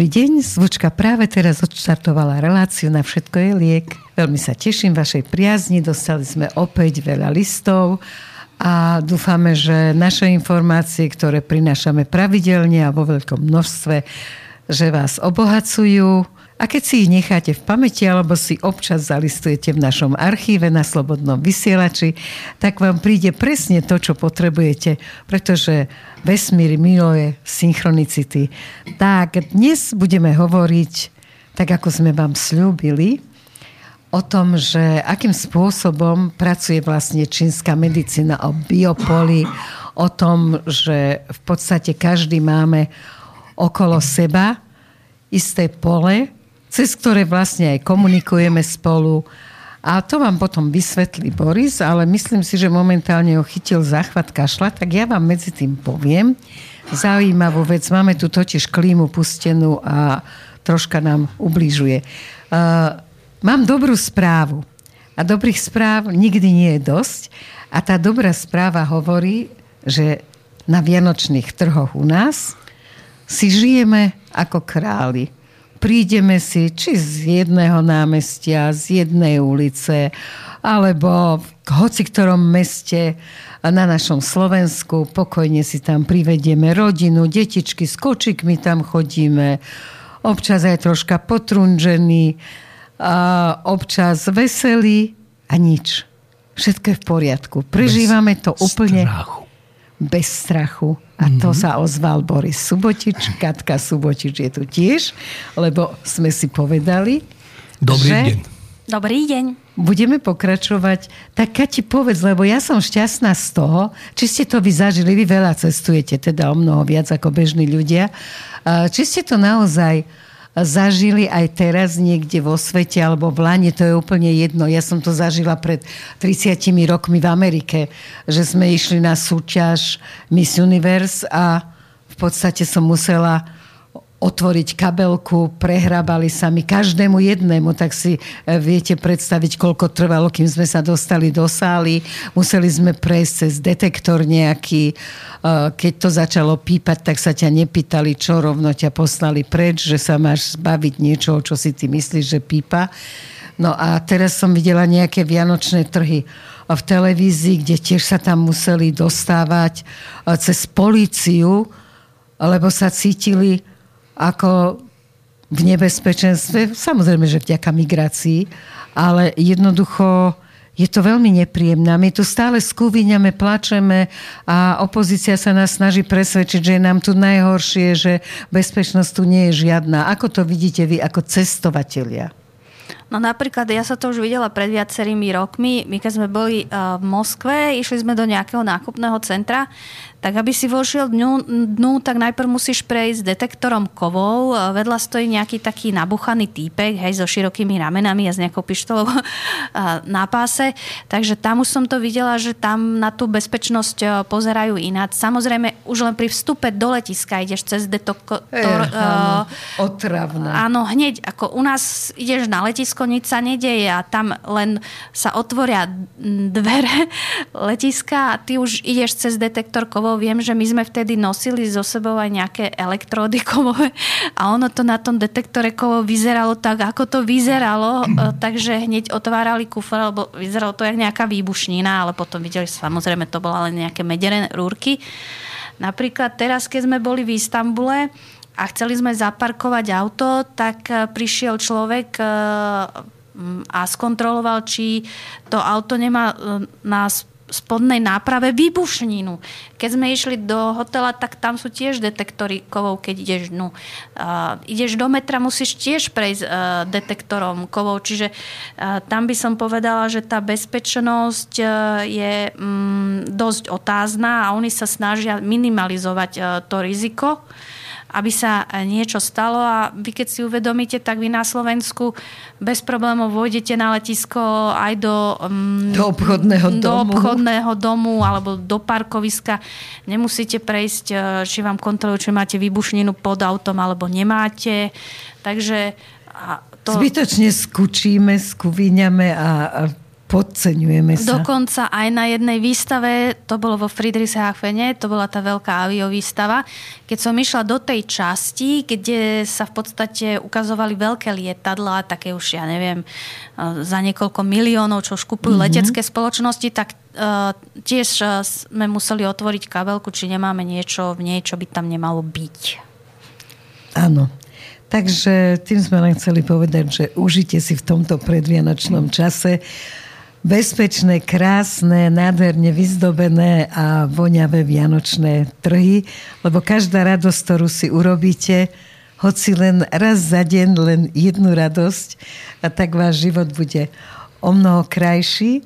Dobrý deň, zvučka práve teraz odštartovala reláciu na Všetko je liek. Veľmi sa teším vašej priazni, dostali sme opäť veľa listov a dúfame, že naše informácie, ktoré prinášame pravidelne a vo veľkom množstve, že vás obohacujú a keď si ich necháte v pamäti alebo si občas zalistujete v našom archíve na Slobodnom vysielači, tak vám príde presne to, čo potrebujete, pretože vesmír miluje synchronicity. Tak dnes budeme hovoriť, tak ako sme vám slúbili, o tom, že akým spôsobom pracuje vlastne čínska medicína o biopoli, o tom, že v podstate každý máme okolo seba isté pole, cez ktoré vlastne aj komunikujeme spolu. A to vám potom vysvetlí Boris, ale myslím si, že momentálne ho chytil záchvat kašla, tak ja vám medzi tým poviem zaujímavú vec. Máme tu totiž klímu pustenú a troška nám ubližuje. Uh, mám dobrú správu. A dobrých správ nikdy nie je dosť. A tá dobrá správa hovorí, že na vianočných trhoch u nás si žijeme ako králi prídeme si či z jedného námestia, z jednej ulice, alebo v hoci ktorom meste na našom Slovensku. Pokojne si tam privedieme rodinu, detičky s kočikmi tam chodíme. Občas aj troška potrunžený, a občas veselý a nič. Všetko je v poriadku. Prežívame to úplne strachu. Bez strachu a to mm-hmm. sa ozval Boris Subotič, Katka Subotič je tu tiež, lebo sme si povedali, Dobrý že... deň. Dobrý deň. Budeme pokračovať. Tak Kati, povedz, lebo ja som šťastná z toho, či ste to vy zažili, vy veľa cestujete, teda o mnoho viac ako bežní ľudia. Či ste to naozaj zažili aj teraz niekde vo svete alebo v Lani, to je úplne jedno. Ja som to zažila pred 30 rokmi v Amerike, že sme išli na súťaž Miss Universe a v podstate som musela otvoriť kabelku, prehrabali sa mi každému jednému, tak si e, viete predstaviť, koľko trvalo, kým sme sa dostali do sály. Museli sme prejsť cez detektor nejaký. E, keď to začalo pípať, tak sa ťa nepýtali, čo rovno ťa poslali preč, že sa máš zbaviť niečoho, čo si ty myslíš, že pípa. No a teraz som videla nejaké vianočné trhy v televízii, kde tiež sa tam museli dostávať e, cez políciu, lebo sa cítili ako v nebezpečenstve, samozrejme, že vďaka migrácii, ale jednoducho je to veľmi nepríjemné. My tu stále skúviňame, plačeme a opozícia sa nás snaží presvedčiť, že je nám tu najhoršie, že bezpečnosť tu nie je žiadna. Ako to vidíte vy ako cestovatelia? No napríklad ja sa to už videla pred viacerými rokmi. My keď sme boli v Moskve, išli sme do nejakého nákupného centra, tak aby si vošiel dnu, dnu, tak najprv musíš prejsť detektorom kovov. Vedľa stojí nejaký taký nabuchaný týpek, hej, so širokými ramenami a s nejakou pištolou na páse. Takže tam už som to videla, že tam na tú bezpečnosť e, pozerajú ináč. Samozrejme, už len pri vstupe do letiska ideš cez detektor. E, áno, otravné. Áno, hneď, ako u nás ideš na letisko, nič sa nedeje a tam len sa otvoria dvere letiska a ty už ideš cez detektor kovov lebo viem, že my sme vtedy nosili so sebou aj nejaké elektrody kovové a ono to na tom detektore kovov vyzeralo tak, ako to vyzeralo, e, takže hneď otvárali kufor, lebo vyzeralo to jak nejaká výbušnina, ale potom videli, samozrejme to bola len nejaké medené rúrky. Napríklad teraz, keď sme boli v Istambule, a chceli sme zaparkovať auto, tak e, prišiel človek e, a skontroloval, či to auto nemá na spodnej náprave výbušninu. Keď sme išli do hotela, tak tam sú tiež detektory kovov, keď ideš dnu. Uh, ideš do metra, musíš tiež prejsť uh, detektorom kovov, čiže uh, tam by som povedala, že tá bezpečnosť uh, je um, dosť otázna a oni sa snažia minimalizovať uh, to riziko. Uh, aby sa e, niečo stalo a vy keď si uvedomíte, tak vy na Slovensku bez problémov vojdete na letisko aj do, um, do, obchodného, do domu. obchodného domu alebo do parkoviska. Nemusíte prejsť, e, či vám kontrolujú, či máte výbušninu pod autom alebo nemáte. Takže to... Zbytočne skúčíme, skúviňame a, a podceňujeme sa. Dokonca aj na jednej výstave, to bolo vo Friedrichshafene, to bola tá veľká aviovýstava, keď som išla do tej časti, kde sa v podstate ukazovali veľké lietadlá, také už, ja neviem, za niekoľko miliónov, čo už kupujú mm-hmm. letecké spoločnosti, tak uh, tiež sme museli otvoriť kabelku, či nemáme niečo v nej, čo by tam nemalo byť. Áno. Takže tým sme len chceli povedať, že užite si v tomto predvianočnom čase bezpečné, krásne, nádherne vyzdobené a voňavé vianočné trhy, lebo každá radosť, ktorú si urobíte, hoci len raz za deň, len jednu radosť, a tak váš život bude o mnoho krajší.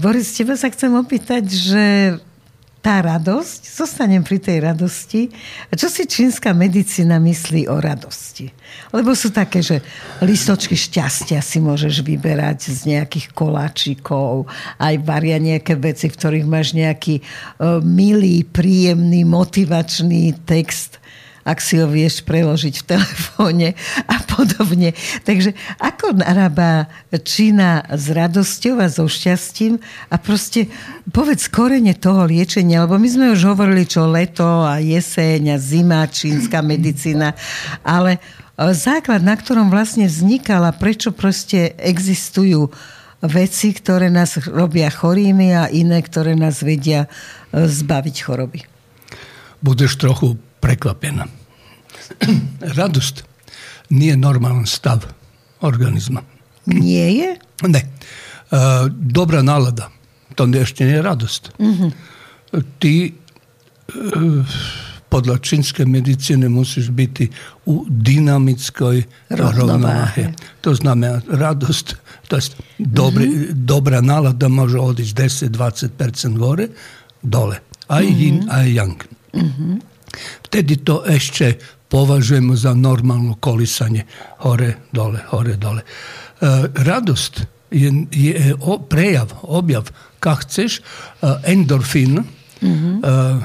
Boris, teba sa chcem opýtať, že tá radosť, zostanem pri tej radosti. A čo si čínska medicína myslí o radosti? Lebo sú také, že listočky šťastia si môžeš vyberať z nejakých koláčikov, aj varia nejaké veci, v ktorých máš nejaký uh, milý, príjemný, motivačný text ak si ho vieš preložiť v telefóne a podobne. Takže ako narába Čína s radosťou a so šťastím a proste povedz korene toho liečenia, lebo my sme už hovorili, čo leto a jeseň a zima, čínska medicína, ale e, základ, na ktorom vlastne vznikala, prečo proste existujú veci, ktoré nás robia chorými a iné, ktoré nás vedia e, zbaviť choroby. Budeš trochu prekvapená. Radosť nie je normálny stav organizma. Nie je? Ne. E, dobrá nálada. To ešte nie je radosť. Mm-hmm. Ty e, podľa čínskej medicíny musíš byť u dynamickej rovnováhe. To znamená radosť, to je dobrý, mm-hmm. dobrá nálada môže odísť 10-20% hore, dole. Aj mm-hmm. yin, aj yang. Mm-hmm. Vtedy to ešte považujemo za normalno kolisanje hore, dole, hore, dole. E, radost je, je o, prejav, objav, kak chceš, e, endorfin, mm-hmm. e,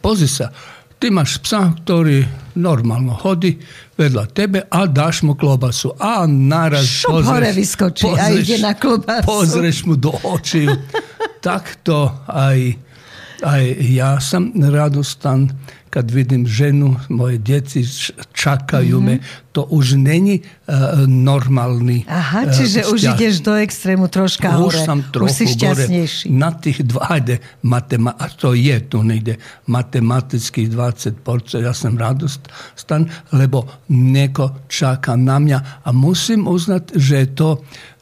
pozi sa, ti imaš psa ktorý normalno hodi vedľa tebe, a daš mu klobasu. A naraz Šup pozreš, vyskočí pozreš, a na klobasu. Pozreš mu do očí. Takto aj, aj ja sam radostan kad vidim ženu, moje djeci čakaju mm-hmm. me, to už není uh, normalný Aha, čiže uh, už ideš do extrému troška už hore. Už sam trochu už si šťastnejší. Gore. Na tých dva, ajde, matema- a to je tu negde, matematických 20%, ja sam radost stan, lebo neko čaka na mňa a musím uznat, že je to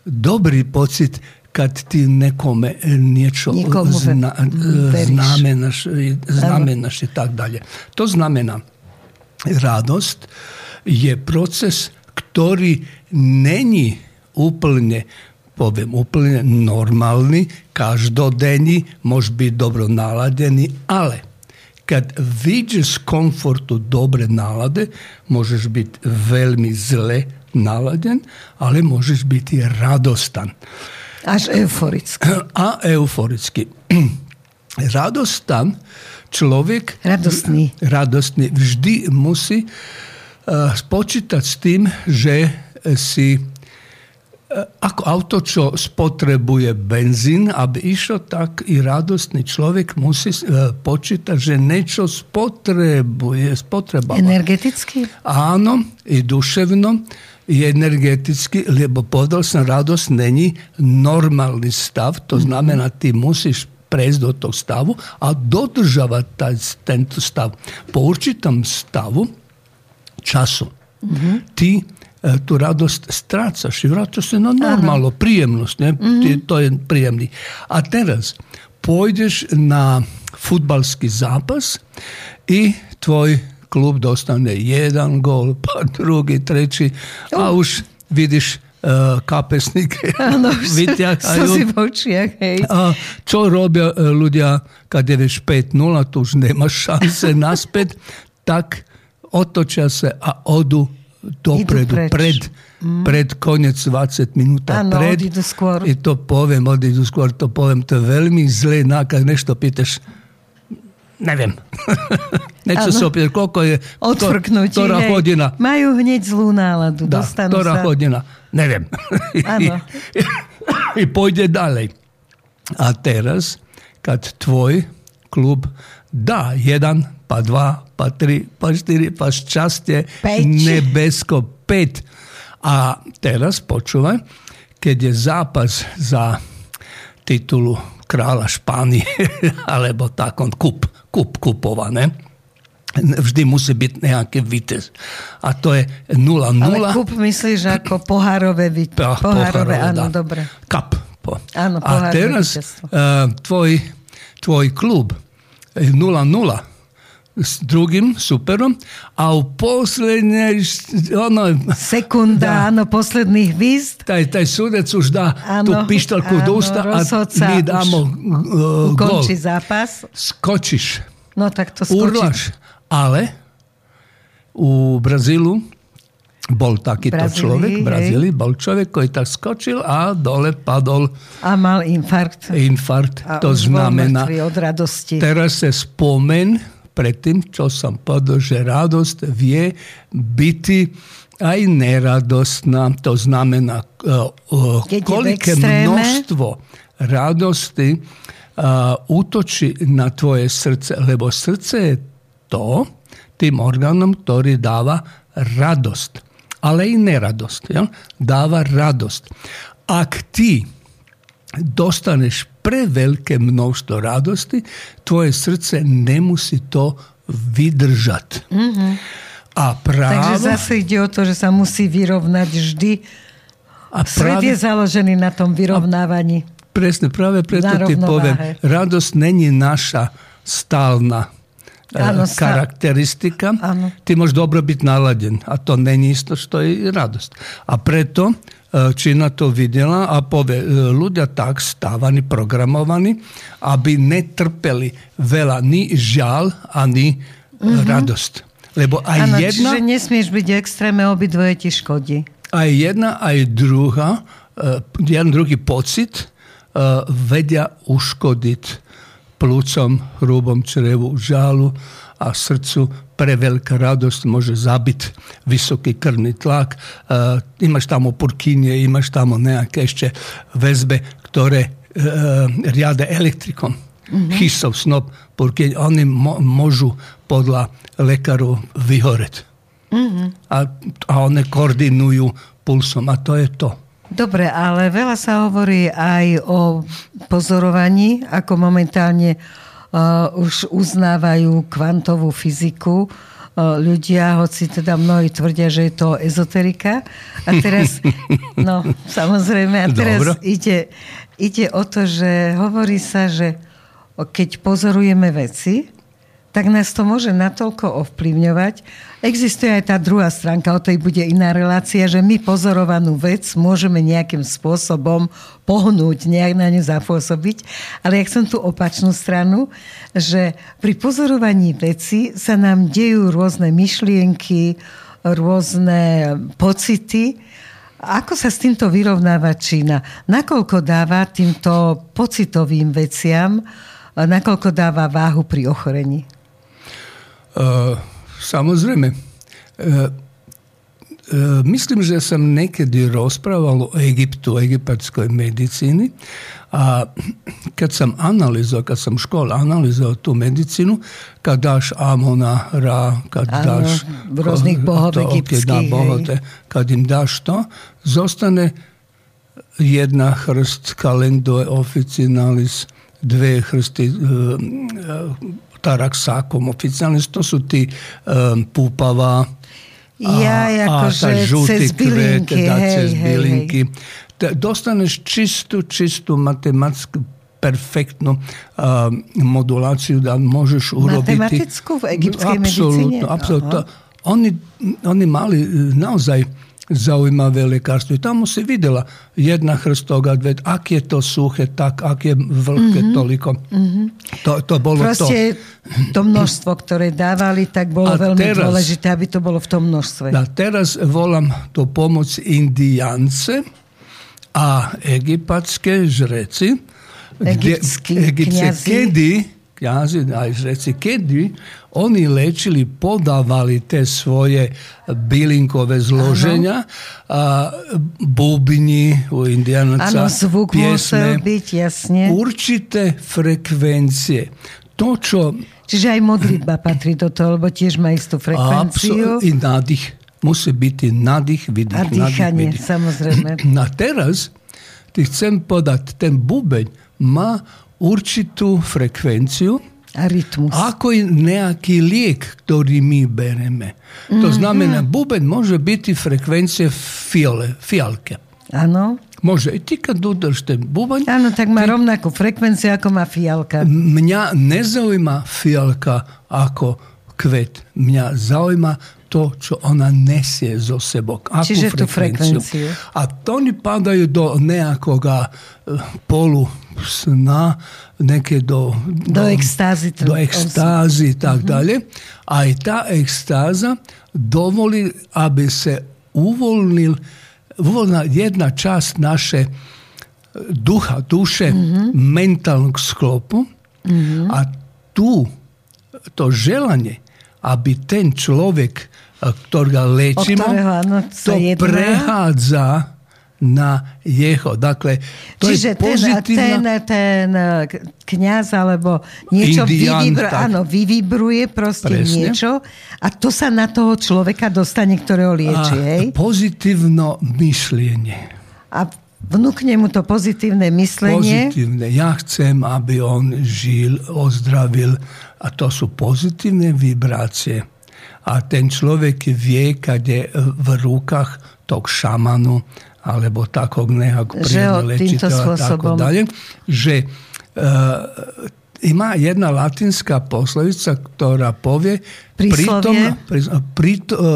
dobrý pocit kad ti nekome niečo zna, znamenaš, znamenaš i tak dalje. To znamena radost je proces ktorý není úplne poviem úplne normálny, každodenní, môže byť dobro naladený, ale kad vidiš z komfortu dobre nálade, môžeš byť veľmi zle naladen, ale môžeš byť i radostan. Až euforicky. A euforicky. Radostan človek... Radostný. Radostný. Vždy musí uh, spočítať s tým, že si uh, ako auto, čo spotrebuje benzín, aby išlo, tak i radostný človek musí uh, počítať, že niečo spotrebuje, spotreboval. Energeticky? Áno, i duševno i energetski ljubopodobna radost neni normalni stav, to znamena mhm. ti musiš prez do tog stavu, a dodržava taj, ten stav. Po určitom stavu, času, mm-hmm. ti e, tu radost stracaš i vraćaš se na normalno, Aha. prijemnost, ne? Mm-hmm. Ti, to je prijemni. A teraz, pojdeš na futbalski zapas i tvoj klub dostane jedan gol, pa drugi, treći, a už vidiš e, kapesnik Vitjak čo robijo e, ljudja kad je već 5-0 tu už nema šanse naspet tak otoča se a odu dopredu pred Mm. pred konjec 20 minuta ano, pred. i to povem, odidu skor, to povem, to je veľmi zle nakaz, nešto pitaš, ne vem. Niečo sa opýtať, koľko je... Odfrknutie. Ktorá hej. hodina. Majú hneď zlú náladu. Da, dostanú ktorá sa. hodina. Neviem. Áno. I pôjde ďalej. A teraz, kad tvoj klub da jedan, pa dva, pa tri, pa čtyri, pa šťastie, nebesko, pet. A teraz počúvaj, keď je zápas za titulu kráľa Špánie, alebo tak on kup, kup kupované, vždy musí byť nejaký vitez. A to je 0-0. Ale kup myslíš ako pohárové vitez. Po, pohárové, pohárové, áno, dá. dobre. Kap. Po. Áno, A teraz uh, tvoj, tvoj klub 0-0 s drugým superom a u poslednej ono, sekunda, áno, posledných výst taj, taj sudec už dá áno, tú pištolku do ústa a my dámo uh, gol. zápas. Skočíš. No tak to skočíš. Urlaš. Ale u Brazilu bol takýto Brazílii, človek, v Brazílii, bol človek, ktorý tak skočil a dole padol. A mal infarkt. Infarkt, a to znamená... od radosti. Teraz sa spomen predtým, čo som povedal, že radosť vie byť aj neradostná. To znamená, uh, uh, koľké množstvo radosti uh, útočí na tvoje srdce, lebo srdce je to tým orgánom, ktorý dáva radosť, ale i neradosť. Ja? Dáva radosť. Ak ty dostaneš pre veľké množstvo radosti, tvoje srdce nemusí to vydržať. Mm-hmm. A právo... Takže zase ide o to, že sa musí vyrovnať vždy. A Svet práve... je založený na tom vyrovnávaní. Presne, práve preto ti poviem, radosť není naša stálna ano, charakteristika. Ano. Ty môžeš dobro byť naladen, a to není isto što je radosť. A preto Čína to videla a povie, ľudia tak stávaní, programovaní, aby netrpeli veľa ni žal, ani mm-hmm. radosť. Lebo aj ano, jedna... Čiže nesmieš byť extrémne, obidvoje ti škodí. Aj jedna, aj druhá, jeden druhý pocit vedia uškodiť plúcom, hrubom črevu, žálu a srdcu pre veľká radosť môže zabiť vysoký krvný tlak. Uh, imaš tamo purkinje, imaš tamo nejaké ešte väzbe, ktoré uh, riade elektrikom. Mm-hmm. Hysov, snop, purkinje, oni mo- môžu podľa lekárov vyhoreť. Mm-hmm. A, a oni koordinujú pulsom a to je to. Dobre, ale veľa sa hovorí aj o pozorovaní, ako momentálne uh, už uznávajú kvantovú fyziku uh, ľudia, hoci teda mnohí tvrdia, že je to ezoterika. A teraz, no samozrejme, a teraz ide, ide o to, že hovorí sa, že keď pozorujeme veci, tak nás to môže natoľko ovplyvňovať. Existuje aj tá druhá stránka, o tej bude iná relácia, že my pozorovanú vec môžeme nejakým spôsobom pohnúť, nejak na ňu zapôsobiť. Ale ja chcem tú opačnú stranu, že pri pozorovaní veci sa nám dejú rôzne myšlienky, rôzne pocity, ako sa s týmto vyrovnáva Čína? Nakoľko dáva týmto pocitovým veciam, nakoľko dáva váhu pri ochorení? Uh, samozrejme. Uh, myslím, že som niekedy rozprával o Egyptu, o egyptskej medicíny a keď som analyzoval, keď som v škole analyzoval tú medicínu, keď dáš Amona, Ra, keď ano, dáš rôznych bohov egyptských. Bohote, keď im dáš to, zostane jedna chrst kalendo oficinalis, dve chrsty taraxákom oficiálne, to sú tí um, púpava ja, a, akože a žltý kvet, teda hej, cez hej, bylinky. Hej. Dostaneš čistú, čistú matematickú perfektnú uh, moduláciu, da môžeš urobiť... Matematickú v egyptskej medicíne? Absolutno. Oni, oni mali naozaj zaujímavé lekárstvo. Tam si videla jedna chrstok a dve, ak je to suché, tak ak je vlhké mm-hmm. toliko. Mm-hmm. To, to bolo Proste to. to množstvo, ktoré dávali, tak bolo a veľmi teraz, dôležité, aby to bolo v tom množstve. A teraz volám to pomoc Indiance a egyptské žreci, Egyptskí kde, kedy kňazi, aj žreci, kedy oni lečili, podávali te svoje bylinkové zloženia, a bubni u indijanaca, Áno, zvuk piesme, musel byť, jasne. určité frekvencie. To, čo... Čiže aj modlitba patrí do toho, lebo tiež má istú frekvenciu. Absol- I nadých. Musí byť nadých, vydých, A dýchanie, nadých, samozrejme. A teraz ti chcem podať, ten bubeň má určitu frekvenciju Ritmus. Ako je nejaki lijek koji mi bereme, to mm-hmm. buben može biti frekvencije fiole, fialke. Ano. Može. I ti kad udrš te bubanj... Ano, tak ma ti... rovnakú ako ma fialka. ne zaujma fialka ako kvet. Mnja zaujma to, čo ona nesie zo sebok. Ako Čiže frekvenciju. tu frekvenciju. A to ni padaju do nejakoga eh, polu sna, neke do... Do extázy. Do extázy i tak dalje. A i ta ekstáza dovoli, aby se uvolnil, uvolnila jedna čast naše duha, duše, mentalnog sklopu, a tu to želanje, aby ten človek, lečimo, ktorého, áno, sa to prehádza na jeho. Dakle, to Čiže je ten, pozitívna... ten, ten eh, kňaz alebo niečo vyvibru, áno, vyvibruje proste Presne. niečo a to sa na toho človeka dostane, ktorého lieči, hej? a pozitívno myšlienie. A vnúkne mu to pozitívne myslenie. Pozitívne. Ja chcem, aby on žil, ozdravil a to sú pozitívne vibrácie. A ten človek vie, kade v rukách tog šamanu alebo takog týmto lečiteľa tako dalje, že e, ima jedna latinska poslovica, ktorá povie Príslovie? prit, e,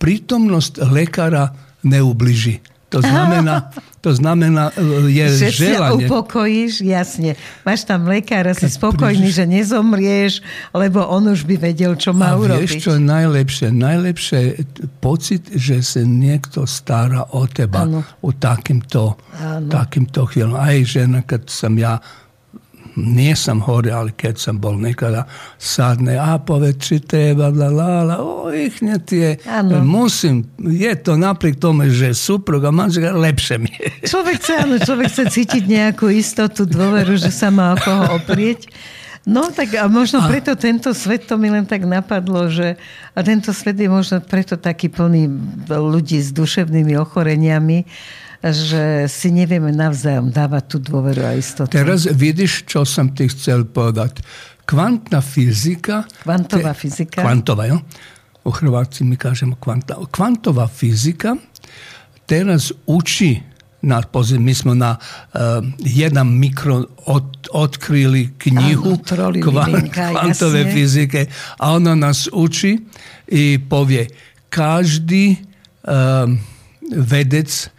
prítomnosť lekára neubliží. To znamená, to znamená e, je že sa želanie. upokojíš, jasne. Máš tam lekára, si spokojný, prídeš- že nezomrieš, lebo on už by vedel, čo má A urobiť. vieš, čo je najlepšie? Najlepšie je pocit, že sa niekto stará o teba Áno. u takýmto, Áno. takýmto chvíľom. Aj žena, keď som ja nie som hore, ale keď som bol nekada sadne, a povedz, či teba, la, la, la, o, ich nie tie, Áno. musím, je to napriek tomu, že suprug a manželka, lepšie mi je. Človek chce, áno, človek chce cítiť nejakú istotu, dôveru, že sa má o koho oprieť. No tak a možno preto tento svet, to mi len tak napadlo, že a tento svet je možno preto taký plný ľudí s duševnými ochoreniami, že si nevieme navzájom dávať tú dôveru a istotu. Teraz vidíš, čo som ti chcel povedať. Kvantná fyzika... Kvantová fyzika. Kvantová, jo? U Hrváci mi kažemo kvanta. Kvantová fyzika teraz uči na, my smo na uh, jedan mikro od, otkrili knjigu Áno, troli kvan- kvantove jasne. fyzike, a ona nas uči i povie, každý um, vedec,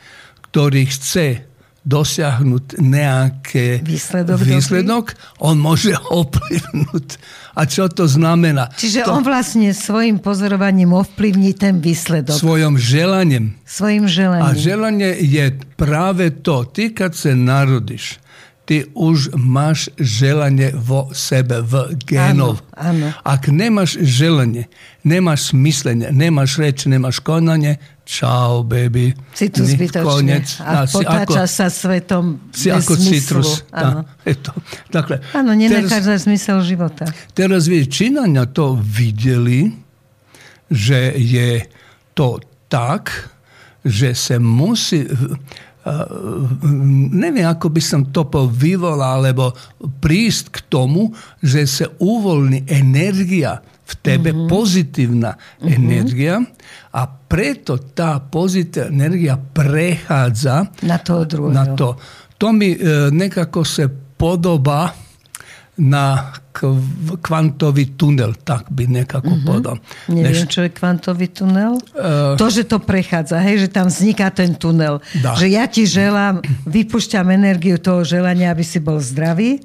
ktorý chce dosiahnuť nejaké Výsledok dobrý. výsledok on môže ovplyvnúť. A čo to znamená? Čiže to on vlastne svojim pozorovaním ovplyvní ten výsledok. svojom želaním. Svojim A želaním. želanie je práve to. Ty, kad se narodiš, ty už máš želanie vo sebe, v genov. Áno, áno. Ak nemáš želanie, nemáš myslenie, nemáš reč, nemáš konanie, čau, baby. Ni- zbytočne. Konec. A si potáča sa svetom si bez ako zmyslu. citrus. Áno. Je to. Dakle, Áno, nenachádza zmysel života. Teraz vieš, Číňania to videli, že je to tak, že sa musí, uh, neviem, ako by som to vyvolal, alebo prísť k tomu, že sa uvoľní energia v tebe, Mhm. pozitívna energia a preto tá pozitívna energia prechádza Na toho druhého. na to. To mi e, nekako se podoba na kv- kvantový tunel, tak by nekako Mhm. podal. Neviem, čo je kvantový tunel. Eh, to, že to prechádza, hej, že tam vzniká ten tunel. Dá. Že ja ti želám, vypúšťam energiu toho želania, aby si bol zdravý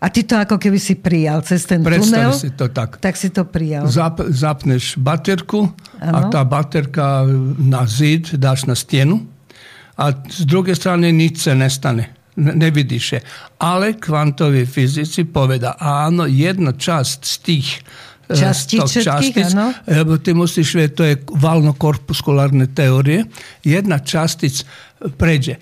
a ty to ako keby si prijal cez ten Predstav tunel. si to tak. Tak si to prijal. Zap, zapneš baterku a Áno. tá baterka na zid dáš na stenu a z druhej strany nič sa nestane. nevidiš je. Ale kvantovi fizici poveda, áno, jedna časť z tých e, častíc, lebo ty musíš vedieť, to je valno-korpuskulárne teórie, jedna častic pređe.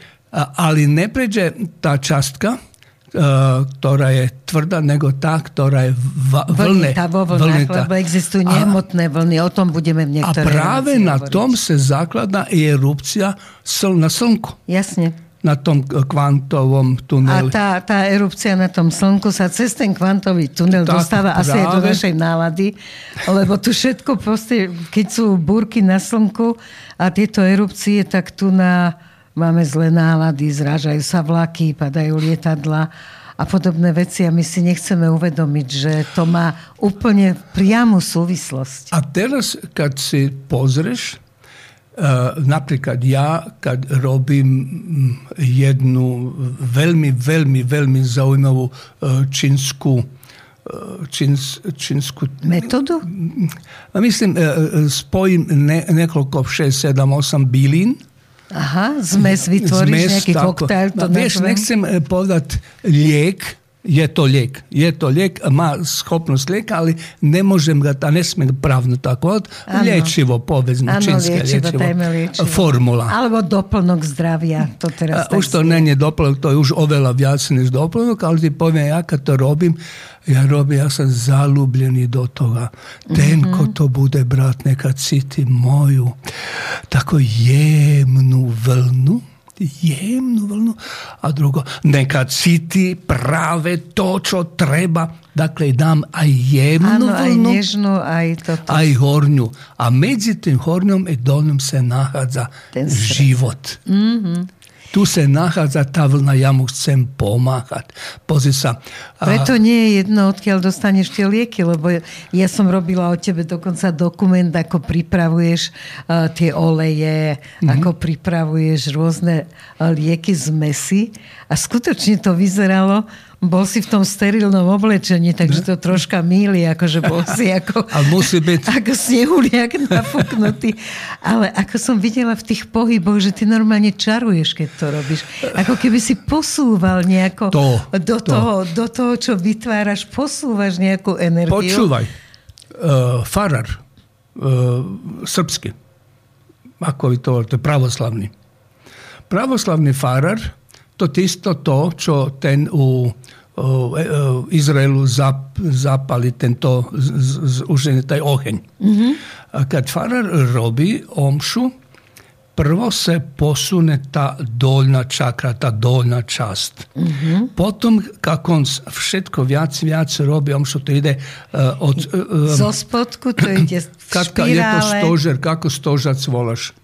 Ali ne pređe ta častka, ktorá je tvrdá, nego tá, ktorá je va, vlne. Vo vlnách, vlnita. lebo existujú nehmotné vlny, o tom budeme v niektoré A práve na hovoriť. tom sa zakladá erupcia sl na slnku. Jasne. Na tom kvantovom tuneli. A tá, tá erupcia na tom slnku sa cez ten kvantový tunel tak, dostáva práve. asi aj do našej nálady, lebo tu všetko proste, keď sú búrky na slnku a tieto erupcie, tak tu na máme zlé nálady, zrážajú sa vlaky, padajú lietadla a podobné veci a my si nechceme uvedomiť, že to má úplne priamu súvislosť. A teraz, keď si pozrieš, uh, napríklad ja, keď robím mm, jednu veľmi, veľmi, veľmi zaujímavú uh, čínsku uh, čins, čínsku... Metódu? Myslím, spojím ne, niekoľko 6, 7, 8 bylín Aha, zmes vytvoriš, zmes, neki tako. koktajl. To vieš, sem eh, podat lijek, je to lijek. Je to lijek, ima schopnost lijeka, ali ne možem ga, a ne smijem pravno tako od, liječivo, povezno, ano, činske lječivo, lječivo, lječivo, formula. Alebo doplnog zdravija, to teraz. Ušto ne je doplnog, to je už ovela vjasni doplnog, ali ti povijem ja kad to robim, ja robím, ja som zalúblený do toho. Ten, mm-hmm. ko to bude brať, neka cíti moju takú jemnú vlnu, jemnú vlnu a drugo, neka cíti práve to, čo treba. Dakle, dám aj jemnú Áno, vlnu, aj nežnú, aj toto. Aj horňu. A medzi tým horňom i dolným sa nachádza Ten život. Mm-hmm tu sa nachádza tá vlna, ja mu chcem pomáhať. Pozri sa. Preto nie je jedno, odkiaľ dostaneš tie lieky, lebo ja som robila o tebe dokonca dokument, ako pripravuješ uh, tie oleje, mm-hmm. ako pripravuješ rôzne uh, lieky z mesy a skutočne to vyzeralo, bol si v tom sterilnom oblečení, takže to troška míli, akože bol si ako, a musí byť... ako snehuliak nafúknutý. Ale ako som videla v tých pohyboch, že ty normálne čaruješ, keď to robíš. Ako keby si posúval nejako to, do, to. Toho, do toho, čo vytváraš, posúvaš nejakú energiu. Počúvaj. Uh, farar uh, srbsky. Ako to, to je pravoslavný. Pravoslavný farar to isto to, čo ten u e, Izraelu zap, zapali tento už taj oheň. Mm-hmm. A kad farar robí omšu, prvo se posune ta doljna čakra, ta doljna čast. Mm-hmm. Potom, kako on všetko viac, viac robi omšu, to ide uh, od... Uh, Zo spodku to ide špirále. Je to stožer, kako stožac volaš?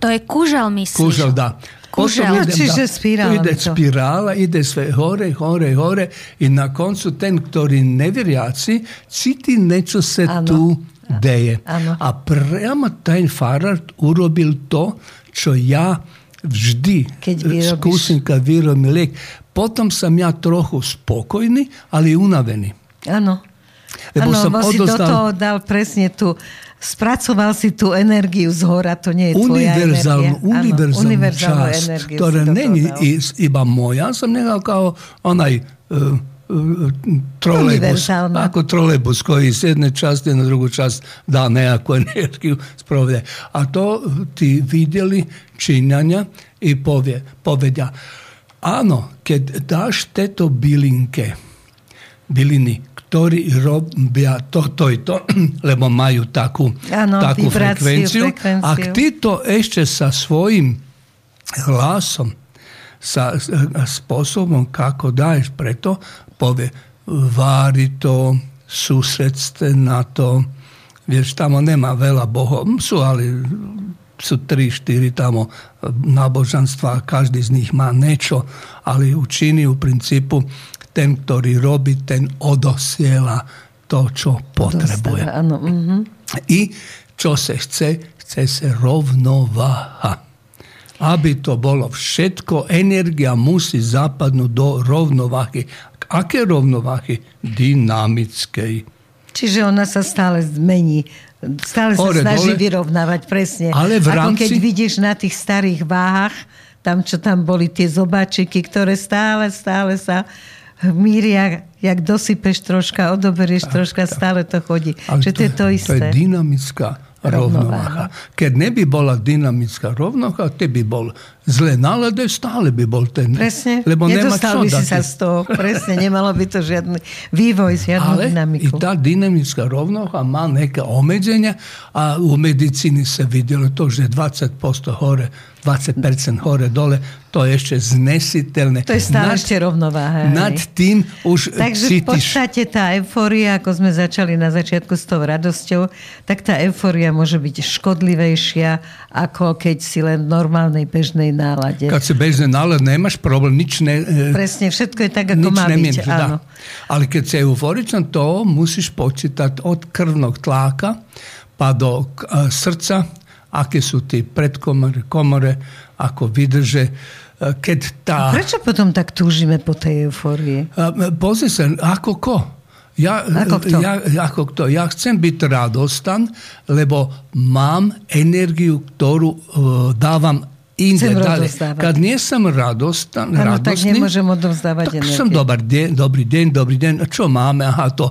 To je kužel, myslíš? Kužel, da. Kužila znači, da, spirala ide spirala, ide sve hore, hore, hore i na koncu ten, ktorý nevjerjaci, citi nečo se ano. tu deje. Ano. A prema taj farar urobil to, čo ja vždy skusim kad virom lijek. Potom sam ja trochu spokojni, ali unaveni. Ano. Ano, sam si to dal presne tu spracoval si tú energiu z hora, to nie je tvoja univerzálnu, energia. Univerzálnu, ano, univerzálnu časť, ktorá není iba moja, som nechal kao onaj uh, trolejbus, ako trolejbus koji s jedne časti na drugu čast da nejakú energiju sprovede. A to ti vidjeli činjanja i povje, povedja. Ano, keď dáš teto bilinke, bilini ktorí robia to, to i to, lebo maju takú, ano, takvu frekvenciju. frekvenciju. A Tito ešte sa svojim hlasom, sa spôsobom, kako daješ preto, povie, vári to, susedste na to, vieš, tamo nema vela boho, su ali su tri, štiri tamo nabožanstva, každý z njih ma niečo, ali učini u principu ten, ktorý robí, ten odosiela to, čo potrebuje. Áno. Mm-hmm. I čo sa chce, chce sa rovnováha. Aby to bolo všetko, energia musí zapadnúť do rovnováhy. Aké rovnováhy? Dynamickej. Čiže ona sa stále zmení. Stále sa snaží dole. vyrovnávať, presne. Ale v rámci... Ako keď vidíš na tých starých váhach, tam, čo tam boli tie zobáčiky, ktoré stále, stále sa míria, jak dosypeš troška, odoberieš troška, stále to chodí. Ale to, to je to isté. To je dynamická rovnováha. Keď neby bola dynamická rovnováha, ty by bol zle nálade, stále by bol ten. Presne, lebo nedostal by si sa z toho. Presne, nemalo by to žiadny vývoj, žiadnu Ale dynamiku. i tá dynamická rovnováha má nejaké omedzenia a u medicíny sa videlo to, že 20% hore 20% hore, dole, to je ešte znesiteľné. To je stále nad, ešte rovnováha. Nad tým už Takže cítiš... v podstate tá eufória, ako sme začali na začiatku s tou radosťou, tak tá eufória môže byť škodlivejšia, ako keď si len v normálnej bežnej nálade. Keď si bežnej nálade nemáš problém, nič ne... E, Presne, všetko je tak, ako má byť. Áno. Ale keď si euforičan, to musíš počítať od krvnog tláka pa do e, srdca, aké sú tie predkomore, komore, ako vydrže. E, keď tá... A prečo potom tak túžime po tej eufórii? E, pozri sa, ako ko? Ja, ako kto? Ja, ako kto? ja chcem byť radostan, lebo mám energiu, ktorú uh, dávam inde. Keď nie som radostan, ano, radostný, tak nemôžem odovzdávať tak som dobrý deň, dobrý deň, dobrý deň. Čo máme? Aha, to.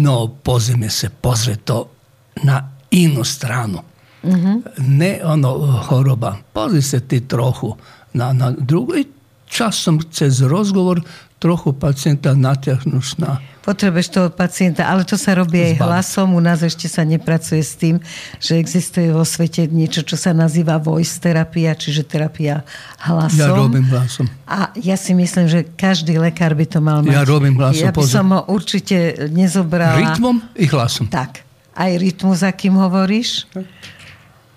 No, pozrieme sa, pozrie to na inú stranu. Mm-hmm. Ne ono choroba. Pozri sa ty trochu na, na druhý. Časom cez rozgovor trochu pacienta natiahnuš na... Potrebuješ toho pacienta, ale to sa robí aj hlasom. U nás ešte sa nepracuje s tým, že existuje vo svete niečo, čo sa nazýva voice terapia, čiže terapia hlasom. Ja robím hlasom. A ja si myslím, že každý lekár by to mal mať. Ja robím hlasom. Ja by som ho určite nezobrala. Rytmom i hlasom. Tak. Aj rytmus, akým hovoríš.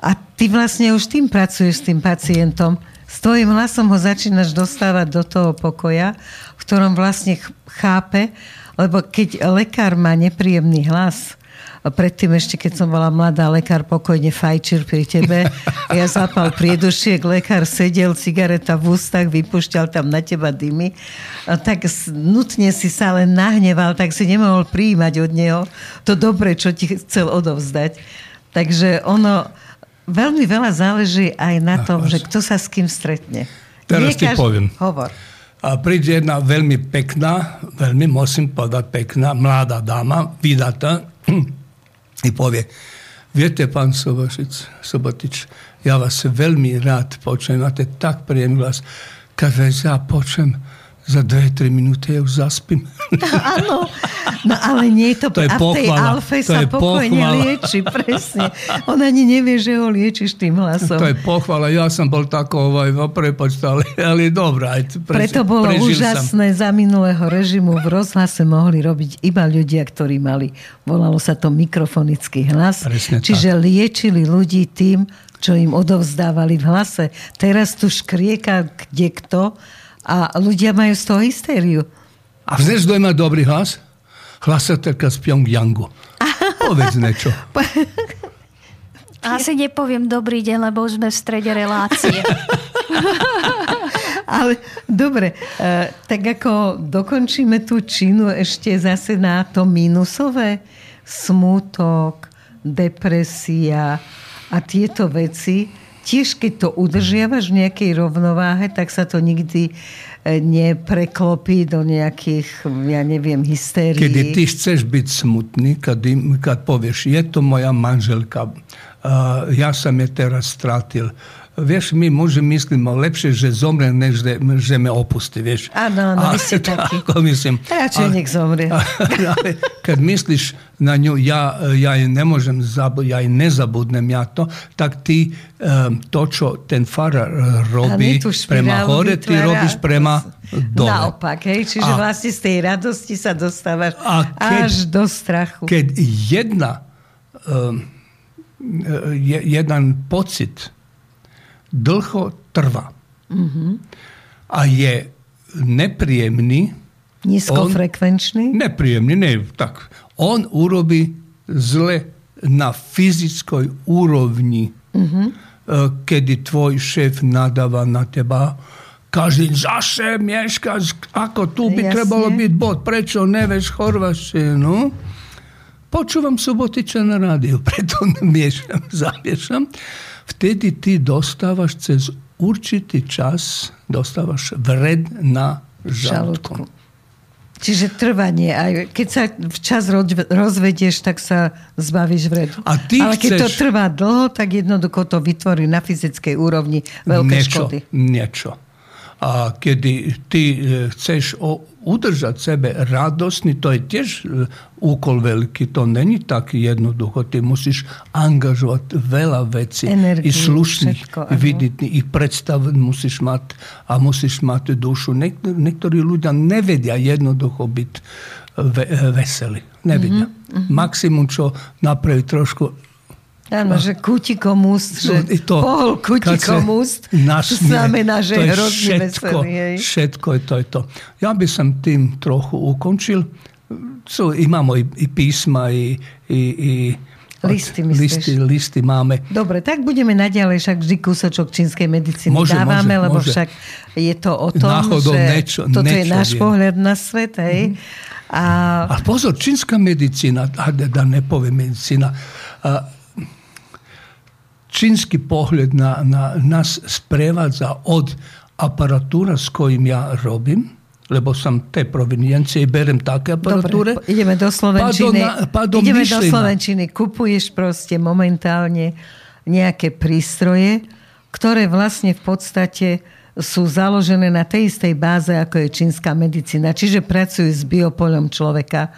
A ty vlastne už tým pracuješ s tým pacientom. S tvojim hlasom ho začínaš dostávať do toho pokoja, v ktorom vlastne chápe, lebo keď lekár má nepríjemný hlas, predtým ešte, keď som bola mladá, lekár pokojne fajčil pri tebe. Ja zapal priedušiek, lekár sedel, cigareta v ústach, vypušťal tam na teba dymy. Tak nutne si sa len nahneval, tak si nemohol prijímať od neho to dobre, čo ti chcel odovzdať. Takže ono, veľmi veľa záleží aj na tom, že kto sa s kým stretne. Teraz Nie ti každý... poviem. Hovor. A príde jedna veľmi pekná, veľmi musím povedať pekná, mladá dáma, vydatá, i povie, viete, pán Sobošič, Sobotič, ja vás veľmi rád počujem, máte tak príjemný hlas. Keď ja počujem, za 2-3 minúty ja už zaspím. Áno, no ale nie je to... to je a v tej alfe to sa pokojne pochvala. lieči, presne. On ani nevie, že ho liečiš tým hlasom. To je pochvala. Ja som bol takový, no prepač, ale, ale dobrá. Preto bolo úžasné som. za minulého režimu v rozhlase mohli robiť iba ľudia, ktorí mali, volalo sa to mikrofonický hlas. Presne čiže tak. liečili ľudí tým, čo im odovzdávali v hlase. Teraz tu škrieka kde kto a ľudia majú z toho hystériu. A vzneš dojma dobrý hlas? Hlasateľka z Pyongyangu. Povedz niečo. Asi nepoviem dobrý deň, lebo už sme v strede relácie. Ale dobre, e, tak ako dokončíme tú činu ešte zase na to minusové, smútok, depresia a tieto veci, tiež keď to udržiavaš v nejakej rovnováhe, tak sa to nikdy e, nepreklopí do nejakých, ja neviem, hystérií. Keď ty chceš byť smutný, keď, keď povieš, je to moja manželka, uh, ja som je teraz stratil, vieš, my muži myslíme lepšie, že zomre, než že, že me opusti, vieš. Áno, áno, vy ste taký. Ako myslím. Radšej nech zomre. Ale keď myslíš na ňu, ja, ja je nemôžem zabudnúť, ja je nezabudnem ja to, tak ty um, to, čo ten farár robí prema hore, ty robíš prema dole. Naopak, hej? Čiže a, vlastne z tej radosti sa dostávaš a keď, až do strachu. Keď jedna, um, jeden pocit dlho trvá. Mm-hmm. A je nepríjemný. Nízkofrekvenčný? On, nepríjemný, ne, tak. On urobí zle na fyzickoj úrovni, mm-hmm. kedy tvoj šéf nadáva na teba, každý zase mieškaš, ako tu by Jasne. trebalo byť bod, prečo nevieš chorvačinu? Počúvam Subotiča na rádiu, preto miešam, zamiešam vtedy ty dostávaš cez určitý čas dostávaš vred na žalúdku. Čiže trvanie. Aj keď sa včas rozvedieš, tak sa zbavíš vredu. A ty Ale keď chceš... to trvá dlho, tak jednoducho to vytvorí na fyzickej úrovni veľké niečo, škody. Niečo. a kiedy ti e, chceš udržati sebe radosni, to je tjež e, ukol veliki, to není tak jednoducho, ti musiš angažovat vela veci Energiju, i slušnih i viditni i predstav musiš mat, a musiš mati dušu. Nek, nektori ljudi ne vedja jednoduho biti e, ve, veseli. Ne vidja. Mm-hmm. Mhm, Maksimum čo napravi trošku Áno, že kútikom úst, že no, to, pohol kútikom úst, to znamená, že je hrozný všetko, veselý. Všetko je to, je to. Ja by som tým trochu ukončil. So, imamo i, i písma, i, i, i Listy, listy, listy máme. Dobre, tak budeme naďalej, však vždy kúsočok čínskej medicíny môže, dávame, môže, lebo môže. však je to o tom, Náhodou že niečo, toto niečo je náš vie. pohľad na svet. Hej? Mm-hmm. A... a pozor, čínska medicína, da ne poviem medicína, čínsky pohľad na, na nás sprevádza od aparatúra, s kojím ja robím, lebo som tej proveniencie, berem také aparatúre. Dobre, ideme do Slovenčiny. Na, ideme myšlina. do Slovenčiny. Kupuješ proste momentálne nejaké prístroje, ktoré vlastne v podstate sú založené na tej istej báze, ako je čínska medicína. Čiže pracujú s biopolom človeka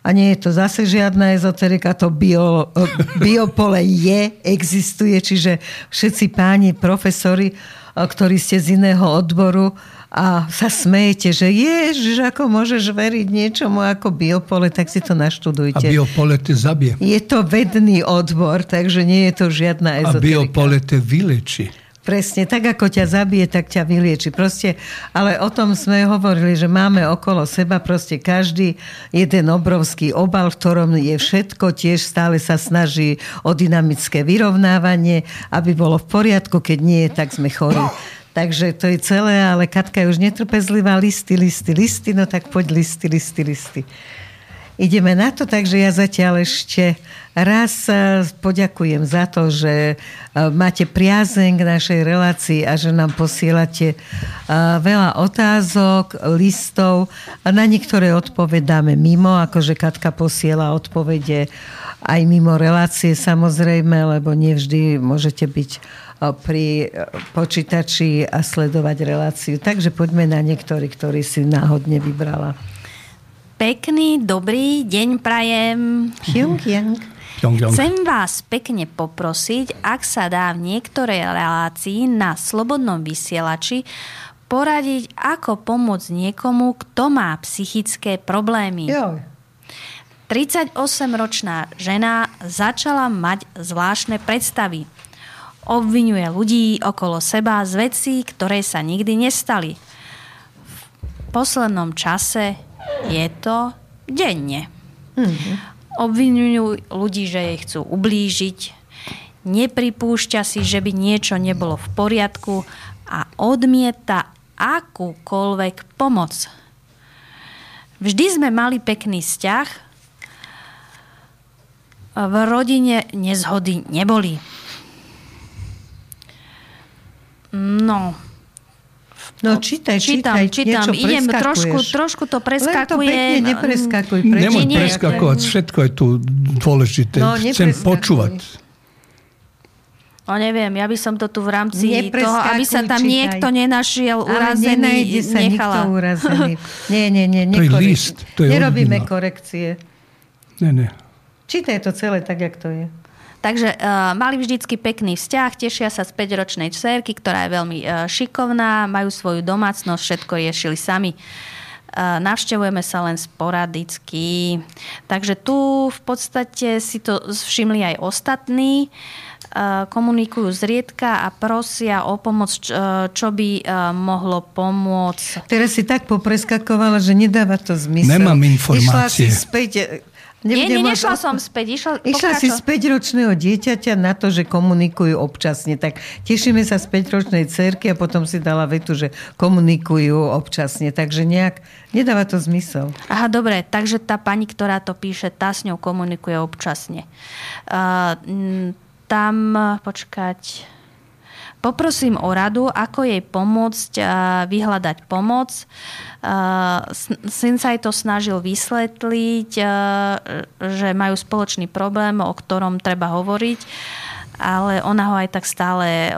a nie je to zase žiadna ezoterika, to bio, biopole je, existuje, čiže všetci páni profesori, ktorí ste z iného odboru a sa smejete, že ježiš, ako môžeš veriť niečomu ako biopole, tak si to naštudujte. A biopole te zabije. Je to vedný odbor, takže nie je to žiadna ezoterika. A biopole te vyleči. Presne, tak ako ťa zabije, tak ťa vylieči. Proste, ale o tom sme hovorili, že máme okolo seba proste každý jeden obrovský obal, v ktorom je všetko, tiež stále sa snaží o dynamické vyrovnávanie, aby bolo v poriadku, keď nie, tak sme chorí. Takže to je celé, ale Katka je už netrpezlivá, listy, listy, listy, no tak poď listy, listy, listy ideme na to, takže ja zatiaľ ešte raz e, poďakujem za to, že e, máte priazeň k našej relácii a že nám posielate e, veľa otázok, listov. Na niektoré odpovedáme mimo, akože Katka posiela odpovede aj mimo relácie samozrejme, lebo nevždy môžete byť pri počítači a sledovať reláciu. Takže poďme na niektorý, ktorý si náhodne vybrala. Pekný, dobrý deň prajem. Pyongyang. Chcem vás pekne poprosiť, ak sa dá v niektorej relácii na slobodnom vysielači poradiť, ako pomôcť niekomu, kto má psychické problémy. Jo. 38-ročná žena začala mať zvláštne predstavy. Obvinuje ľudí okolo seba z vecí, ktoré sa nikdy nestali. V poslednom čase je to denne. Mm-hmm. Obvinujú ľudí, že jej chcú ublížiť, nepripúšťa si, že by niečo nebolo v poriadku a odmieta akúkoľvek pomoc. Vždy sme mali pekný vzťah, v rodine nezhody neboli. No, No čítaj, čítam, čítaj, čítam. Idem trošku, trošku to preskakuje. Len to nepreskakuj. Prečo? Nemôž preskakovať, všetko je tu dôležité. No, Chcem počúvať. No neviem, ja by som to tu v rámci toho, aby sa tam čítaj. niekto nenašiel urazený, sa nechala. nikto urazený. Nie, nie, nie. To je list. To je Nerobíme originál. korekcie. Nie, nie. Čítaj to celé tak, jak to je. Takže uh, mali vždycky pekný vzťah, tešia sa z 5-ročnej cerky, ktorá je veľmi uh, šikovná, majú svoju domácnosť, všetko riešili sami. Uh, navštevujeme sa len sporadicky. Takže tu v podstate si to všimli aj ostatní. Uh, komunikujú zriedka a prosia o pomoc, čo by mohlo pomôcť. Teraz si tak popreskakovala, že nedáva to zmysel. Nemám informácie. Išla si späť nie, nie, nešla som späť. Išla, išla si z 5-ročného dieťaťa na to, že komunikujú občasne. Tak tešíme sa z 5-ročnej cerky a potom si dala vetu, že komunikujú občasne. Takže nejak nedáva to zmysel. Aha, dobre. Takže tá pani, ktorá to píše, tá s ňou komunikuje občasne. Uh, tam, počkať... Poprosím o radu, ako jej pomôcť vyhľadať pomoc. Syn sa jej to snažil vysvetliť, že majú spoločný problém, o ktorom treba hovoriť ale ona ho aj tak stále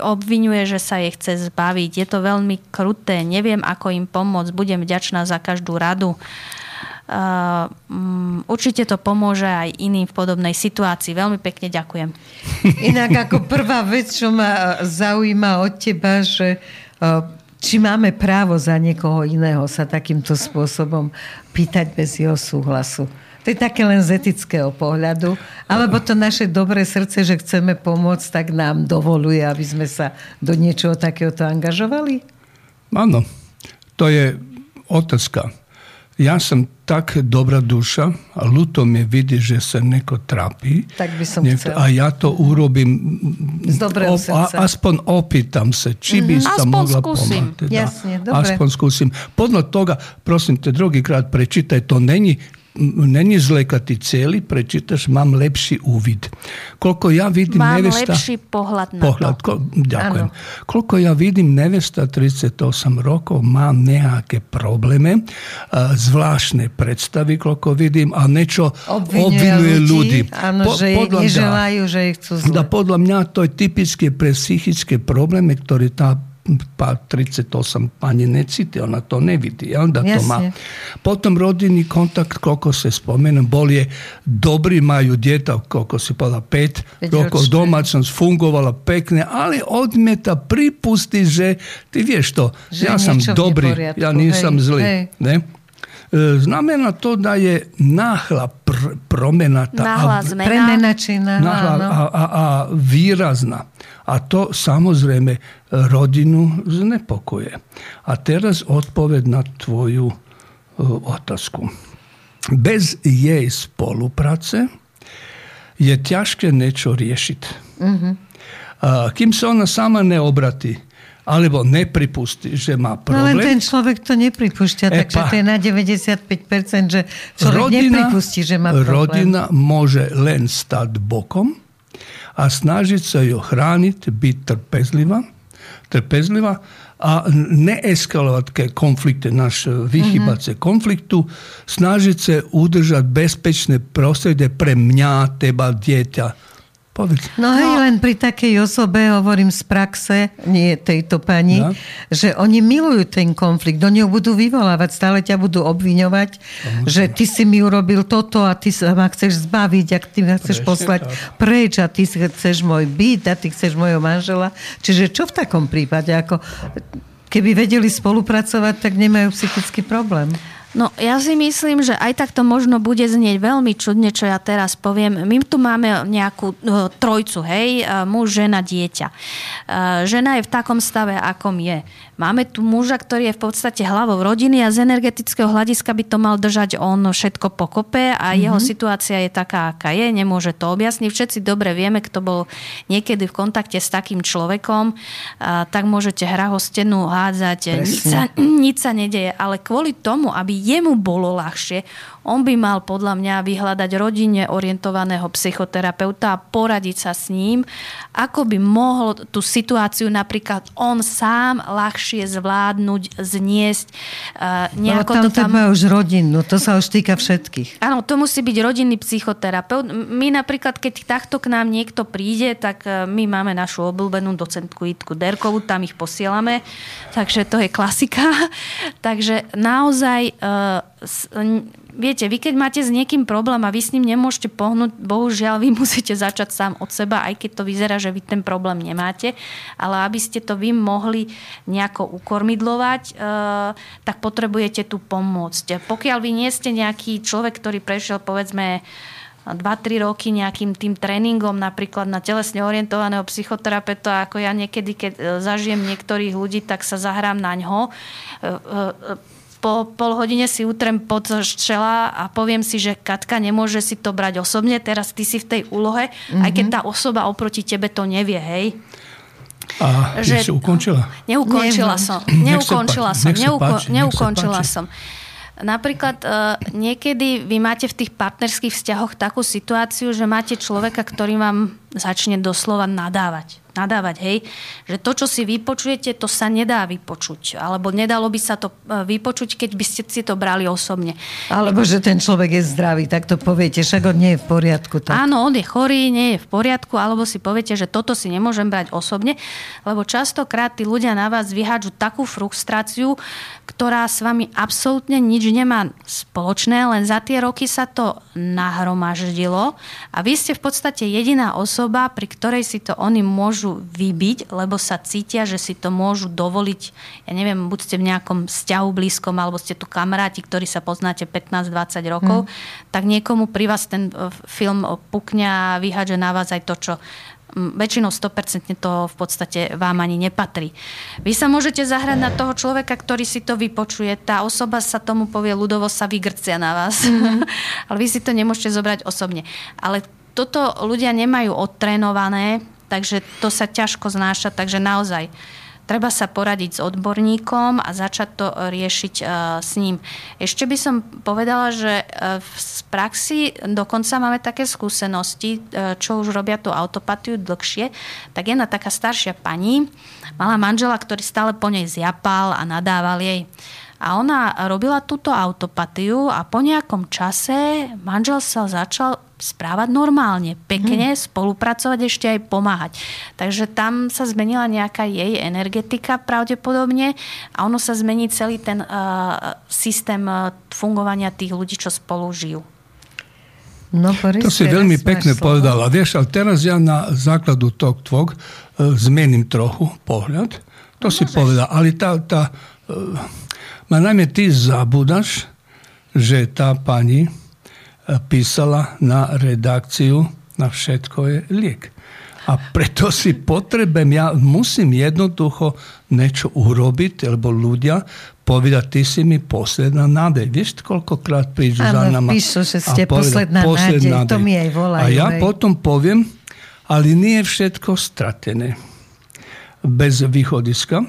obvinuje, že sa jej chce zbaviť. Je to veľmi kruté, neviem, ako im pomôcť, budem vďačná za každú radu. Um, určite to pomôže aj iným v podobnej situácii. Veľmi pekne ďakujem. Inak ako prvá vec, čo ma zaujíma od teba, že uh, či máme právo za niekoho iného sa takýmto spôsobom pýtať bez jeho súhlasu. To je také len z etického pohľadu. Alebo to naše dobré srdce, že chceme pomôcť, tak nám dovoluje, aby sme sa do niečoho takéhoto angažovali? Áno. To je otázka ja sam tak dobra duša, a luto me vidi že se neko trapi. Tak bi sam njek, A ja to urobim, op, a, aspon opitam se, či mm -hmm. bi sam aspon mogla pomoći. Aspon skusim. Podno toga, prosim te, drugi grad, prečitaj, to neni není zle, kad ti cijeli prečítaš, mám lepší úvid. Koľko ja vidim mám nevesta... lepší pohľad na pohľad, to. Ko, ďakujem. Ano. Koľko ja vidim nevesta 38 rokov má nejaké problémy, zvláštne predstavy, koľko vidim, a niečo obvinuje ľudí. Áno, po, že podľa neželajú, že ich chcú zle. Da, podľa mňa to je typické pre psychické problémy, ktoré tá pa 38 manje ne citi, ona to ne vidi. Onda yes, to ma... Potom rodini kontakt, koliko se spomenem, bolje dobri maju djeta, koliko se pola pet, koliko domaćnost fungovala pekne, ali odmeta pripusti že, ti vješ to, ja sam dobri, ja nisam zli. Hej. Ne? E, znamená to, da je náhla pr- promena tá, náhla zmena. Premena či náhla, náhla no. a, a, a výrazná. A to samozrejme rodinu znepokoje. A teraz odpoved na tvoju uh, otázku. Bez jej spolupráce je ťažké niečo riešiť. Mm-hmm. Uh, kým sa ona sama neobratí, alebo nepripustí, že má problém. No len ten človek to nepripúšťa, Epa, takže to je na 95%, že človek rodina, nepripustí, že má problém. Rodina môže len stať bokom a snažiť sa ju chrániť, byť trpezlivá, trpezlivá a neeskalovať konflikty, naš vychybať mm-hmm. sa konfliktu, snažiť sa udržať bezpečné prostredie pre mňa, teba, dieťa Povedz. No hej, no. len pri takej osobe, hovorím z praxe, nie tejto pani, ja? že oni milujú ten konflikt, do neho budú vyvolávať, stále ťa budú obviňovať, Samozrejme. že ty si mi urobil toto a ty sa ma chceš zbaviť, ak ty ma chceš Prečne poslať tak. preč a ty chceš môj byt a ty chceš mojho manžela. Čiže čo v takom prípade? Ako, keby vedeli spolupracovať, tak nemajú psychický problém. No ja si myslím, že aj tak to možno bude znieť veľmi čudne, čo ja teraz poviem. My tu máme nejakú uh, trojcu, hej, uh, muž, žena, dieťa. Uh, žena je v takom stave, akom je. Máme tu muža, ktorý je v podstate hlavou rodiny a z energetického hľadiska by to mal držať on všetko pokope a mm-hmm. jeho situácia je taká, aká je, nemôže to objasniť. Všetci dobre vieme, kto bol niekedy v kontakte s takým človekom, tak môžete hrahostenu hádzať, nič sa, nič sa nedeje. Ale kvôli tomu, aby jemu bolo ľahšie, on by mal podľa mňa vyhľadať rodine orientovaného psychoterapeuta a poradiť sa s ním, ako by mohol tú situáciu napríklad on sám ľahšie zvládnuť, zniesť. Uh, nejako no, tam to tam... má už rodinu, to sa už týka všetkých. Áno, to musí byť rodinný psychoterapeut. My napríklad, keď takto k nám niekto príde, tak e, my máme našu obľúbenú docentku Itku Derkovu, tam ich posielame, takže to je klasika. takže naozaj uh, viete, vy keď máte s niekým problém a vy s ním nemôžete pohnúť, bohužiaľ vy musíte začať sám od seba, aj keď to vyzerá, že vy ten problém nemáte, ale aby ste to vy mohli nejako ukormidlovať, e, tak potrebujete tu pomôcť. Pokiaľ vy nie ste nejaký človek, ktorý prešiel povedzme 2-3 roky nejakým tým tréningom napríklad na telesne orientovaného psychoterapeuta, ako ja niekedy, keď e, zažijem niektorých ľudí, tak sa zahrám na ňo. E, e, po pol hodine si utrem pod čela a poviem si, že Katka nemôže si to brať osobne, teraz ty si v tej úlohe, mm-hmm. aj keď mhm. tá osoba oproti tebe to nevie, hej. A že, si ukončila? Neukončila som. Neukončila som. Neuko, neukončila som. Napríklad uh, niekedy vy máte v tých partnerských vzťahoch takú situáciu, že máte človeka, ktorý vám začne doslova nadávať nadávať, hej, že to, čo si vypočujete, to sa nedá vypočuť. Alebo nedalo by sa to e, vypočuť, keď by ste si to brali osobne. Alebo že ten človek je zdravý, tak to poviete, však on nie je v poriadku. Tak. Áno, on je chorý, nie je v poriadku, alebo si poviete, že toto si nemôžem brať osobne, lebo častokrát tí ľudia na vás vyhádžu takú frustráciu, ktorá s vami absolútne nič nemá spoločné, len za tie roky sa to nahromaždilo a vy ste v podstate jediná osoba, pri ktorej si to oni môžu vybiť, lebo sa cítia, že si to môžu dovoliť, ja neviem, buď ste v nejakom vzťahu blízkom, alebo ste tu kamaráti, ktorí sa poznáte 15-20 rokov, hmm. tak niekomu pri vás ten e, film pukňa a vyhádže na vás aj to, čo väčšinou 100% to v podstate vám ani nepatrí. Vy sa môžete zahrať na toho človeka, ktorý si to vypočuje. Tá osoba sa tomu povie ľudovo sa vygrcia na vás. Mm-hmm. Ale vy si to nemôžete zobrať osobne. Ale toto ľudia nemajú odtrénované, takže to sa ťažko znáša, takže naozaj treba sa poradiť s odborníkom a začať to riešiť uh, s ním. Ešte by som povedala, že uh, v praxi dokonca máme také skúsenosti, uh, čo už robia tú autopatiu dlhšie, tak jedna taká staršia pani mala manžela, ktorý stále po nej zjapal a nadával jej. A ona robila túto autopatiu a po nejakom čase manžel sa začal správať normálne, pekne, hmm. spolupracovať, ešte aj pomáhať. Takže tam sa zmenila nejaká jej energetika pravdepodobne a ono sa zmení celý ten uh, systém uh, fungovania tých ľudí, čo spolu žijú. No, Boris, to si veľmi pekne slovo. povedala. Vieš, ale teraz ja na základu tok tvog uh, zmením trochu pohľad. To no, si povedal, ale tá, tá uh, Ma najmä ty zabudaš, že tá pani písala na redakciu na všetko je liek. A preto si potrebujem, ja musím jednoducho niečo urobiť, lebo ľudia povedať, ty si mi posledná nádej. Vieš, koľkokrát prídu za nama. píšu, že ste posledná, posledná nádej, to mi aj volajú. A ja hej. potom poviem, ale nie je všetko stratené. Bez východiska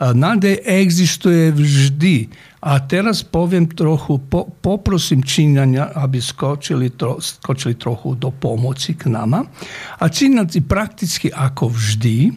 nádej existuje vždy. A teraz poviem trochu, po, poprosím Číňania, aby skočili, tro, skočili trochu do pomoci k nama. A Číňanci prakticky ako vždy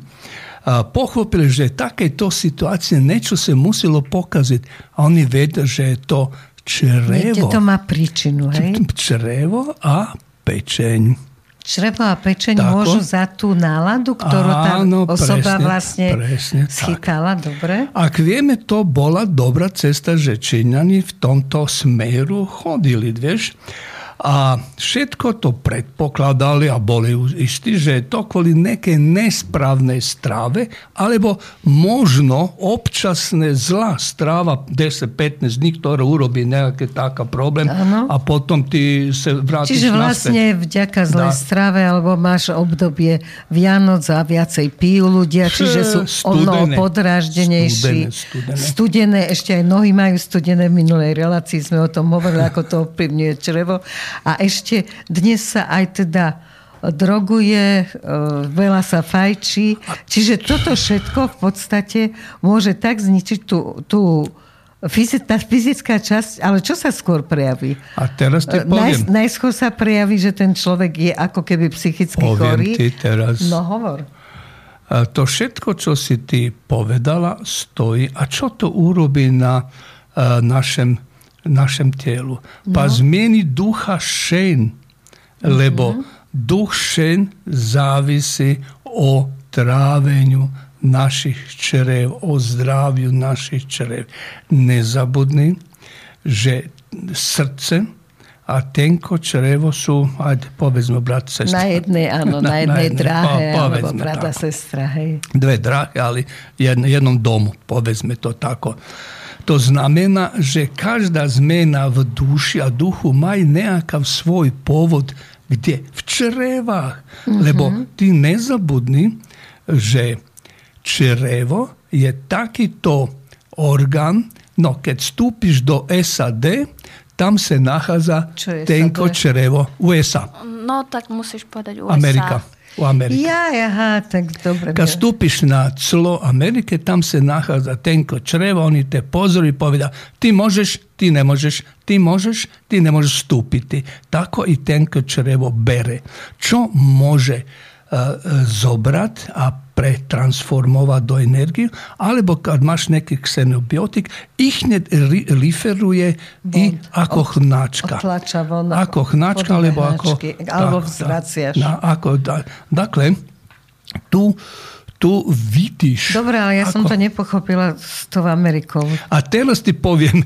pochopili, že takéto situácie niečo sa muselo pokaziť. A oni vedia, že je to črevo. to má príčinu, hej? Črevo a pečeň. Črevo a pečeň Tako? môžu za tú náladu, ktorú tá Áno, osoba presne, vlastne presne schytala, tak. dobre? Ak vieme, to bola dobrá cesta, že Číňani v tomto smeru chodili, vieš. A všetko to predpokladali a boli istí, že je to kvôli nejakej nesprávnej strave, alebo možno občasné zlá strava 10-15 dní, ktorá urobí nejaký taká problém ano. a potom ty sa vrátiš Čiže vlastne naspäť. vďaka zlej da. strave, alebo máš obdobie Vianoc a viacej pijú ľudia, čiže sú ono podráždenejší. Studené, studené. studené, ešte aj nohy majú studené. V minulej relácii sme o tom hovorili, ako to ovplyvňuje črevo. A ešte dnes sa aj teda droguje, e, veľa sa fajčí. Čiže toto všetko v podstate môže tak zničiť tú, tú tá fyzická časť, ale čo sa skôr prejaví? A teraz ti poviem. Naj, najskôr sa prejaví, že ten človek je ako keby psychicky poviem chorý. ti teraz. No hovor. A to všetko, čo si ty povedala, stojí. A čo to urobí na našem našem telu. Pa no. zmeni duha šen, lebo mm-hmm. duh šen zavisi o trávenju naših črev, o zdravju naših črev. Ne zabudni, že srce a tenko črevo sú, ajde, povedzme brat, sestra. Na jednej, áno, na, na jednej na dráhe, po, alebo brata, tako. sestra, hej. Dve dráhe, ali jedn, jednom domu, povedzme to tako. To znamená, že každá zmena v duši a duchu má nejaký svoj povod, kde? V črevách. Mm-hmm. Lebo ty nezabudni, že črevo je takýto orgán, no keď vstúpiš do SAD, tam sa nachádza tenko črevo USA. No tak musíš povedať USA. Amerika u Amerike. Ja, aha, tak dobre. Kad stupiš na clo Amerike, tam se nahádza tenko črevo, oni te pozoru i poveda ti možeš, ti ne možeš, ti možeš, ti ne možeš stupiti. Tako i tenko črevo bere. Čo može zobrať a pretransformovať do energiu, alebo keď máš nejaký xenobiotik, ich liferuje Bond. i ako od, chnáčka. von, ako chnáčka, alebo ako... Alebo vzvraciaš. Na, ako, da, dakle, tu tu vidíš... Dobre, ale ja ako... som to nepochopila s tou Amerikou. A teraz ti poviem,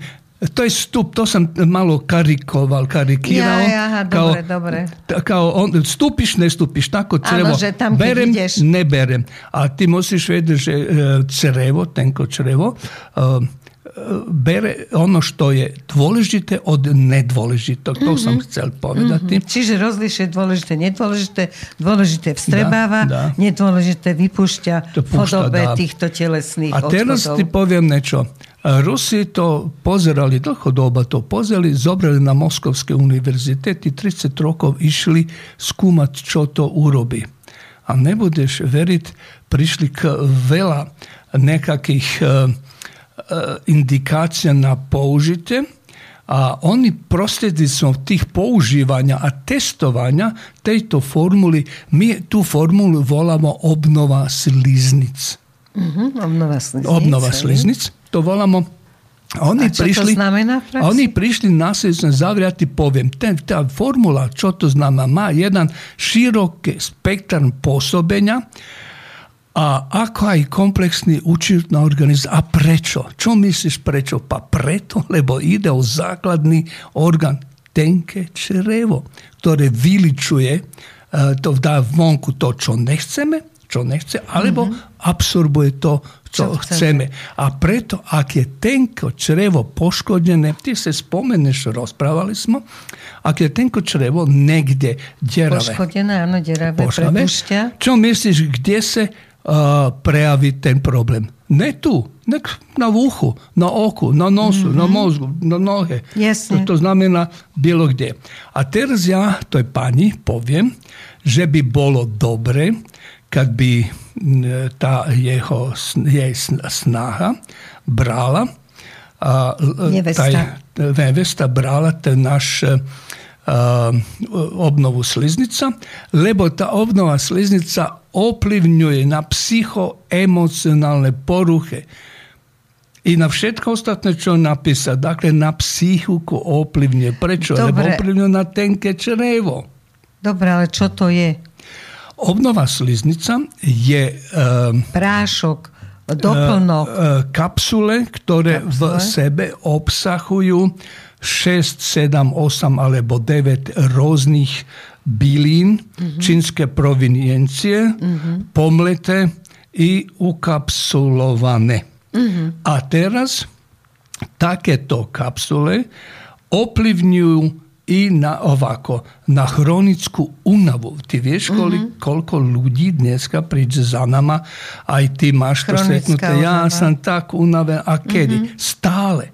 to je stup, to sam malo karikoval, karikirao. Ja, ja, dobre, dobre. Kao on, stupiš, ne stupiš, tako crevo. Ano, že tam berem, ideš. ne berem. A ti musiš vedeti, že crevo, tenko crevo, bere ono što je dôležité od nedôležitog. To mm-hmm. som chcel povedati. Mm-hmm. Čiže rozlišuje dôležité, nedôležité, dôležité vstrebáva, da, da. nedôležité vypúšťa v podobe da. týchto telesných A teraz odchodov. ti poviem niečo. Rusi to pozerali, dlhodoba to pozerali, zobrali na Moskovske univerzitet i 30 rokov išli skumat čo to urobi. A ne budeš verit, prišli k veľa nekakých uh, indikacija na použite, a oni prosljedicom tih použivanja, a testovanja tejto formuli, mi tu formulu volamo obnova sliznic. Mm-hmm, obnova sliznic. Obnova sliznic to volamo oni a prišli, to a oni prišli nasljedno zavrijati povijem. ten, ta formula, čo to znama, ma jedan široki spektar posobenja, a ako je kompleksni učitna organizam, a prečo? Čo misliš prečo? Pa preto, lebo ide u zakladni organ tenke črevo, eh, to viličuje, to da vonku to čo ne chceme, čo nechce, alebo mm-hmm. absorbuje to, čo, čo chceme. A preto, ak je tenko črevo poškodené, ty sa spomeneš, rozprávali smo, ak je tenko črevo negde deravé. Poškodené, áno, deravé, prepúšťa. Čo myslíš, kde sa uh, prejaví ten problém? Ne tu, nek na uchu, na oku, na nosu, mm-hmm. na mozgu, na nohe. Jasne. To, to znamená bilo kde. A teraz ja toj pani poviem, že by bolo dobre, kad bi ta jeho jej snaha brala a, nevesta. taj nevesta brala ten naš a, obnovu sliznica, lebo ta obnova sliznica oplivňuje na psihoemocionalne poruhe i na všetko ostatné, čo napísa. Dakle, na psichiku oplivňuje. Prečo? Dobre. Lebo oplivňuje na tenké črevo. Dobre, ale čo to je? Obnova sliznica je um, prášok, doplnok. Uh, kapsule, ktoré kapsule. v sebe obsahujú 6, 7, 8 alebo 9 rôznych bylín uh-huh. čínske proviniencie, uh-huh. pomlete i ukapsulované. Uh-huh. A teraz takéto kapsule oplivňujú i na ovako, na hronickú únavu. Ty vieš, mm-hmm. koľko ľudí dneska príde za nama, aj ty máš to stretnuté. Ja som tak unavený. A kedy? Mm-hmm. Stále.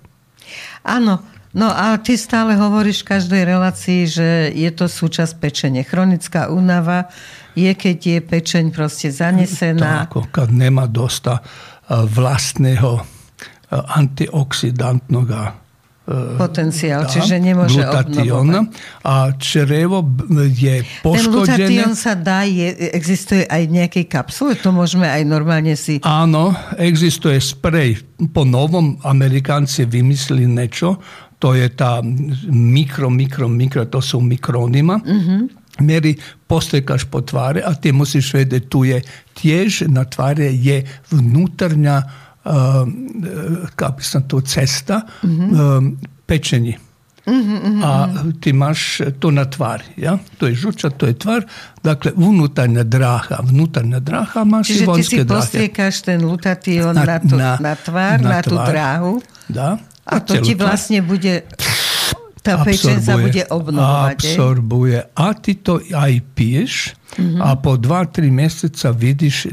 Áno, No a ty stále hovoríš v každej relácii, že je to súčasť pečenie. Chronická únava je, keď je pečeň proste zanesená. Tak, keď nemá dosta vlastného antioxidantného potenciál, da, čiže nemôže glutatión. A črevo je poškodené. Ten glutatión sa dá, je, existuje aj nejakej kapsule? To môžeme aj normálne si... Áno, existuje sprej. Po novom Amerikánci vymysleli niečo, to je tá mikro, mikro, mikro, to sú mikronima. Mm-hmm. Meri postekaš po tváre a ty musíš vedieť, tu je tiež na tváre je Ehm, kako sam to cesta, mm-hmm. pečenji. Mm-hmm, A ti máš to na tvar. Ja? To je žuča, to je tvar. Dakle, unutarnja draha. Vnutarnja draha máš Čiže i vonjske drahe. Čiže ti si ten lutation na, na, tu, na, tvar, na, na tú dráhu. Da. A, a to ti vlastne bude... Tá pečeň sa bude obnovovať. Absorbuje. A ty to aj piješ mm-hmm. a po 2-3 mjeseca vidiš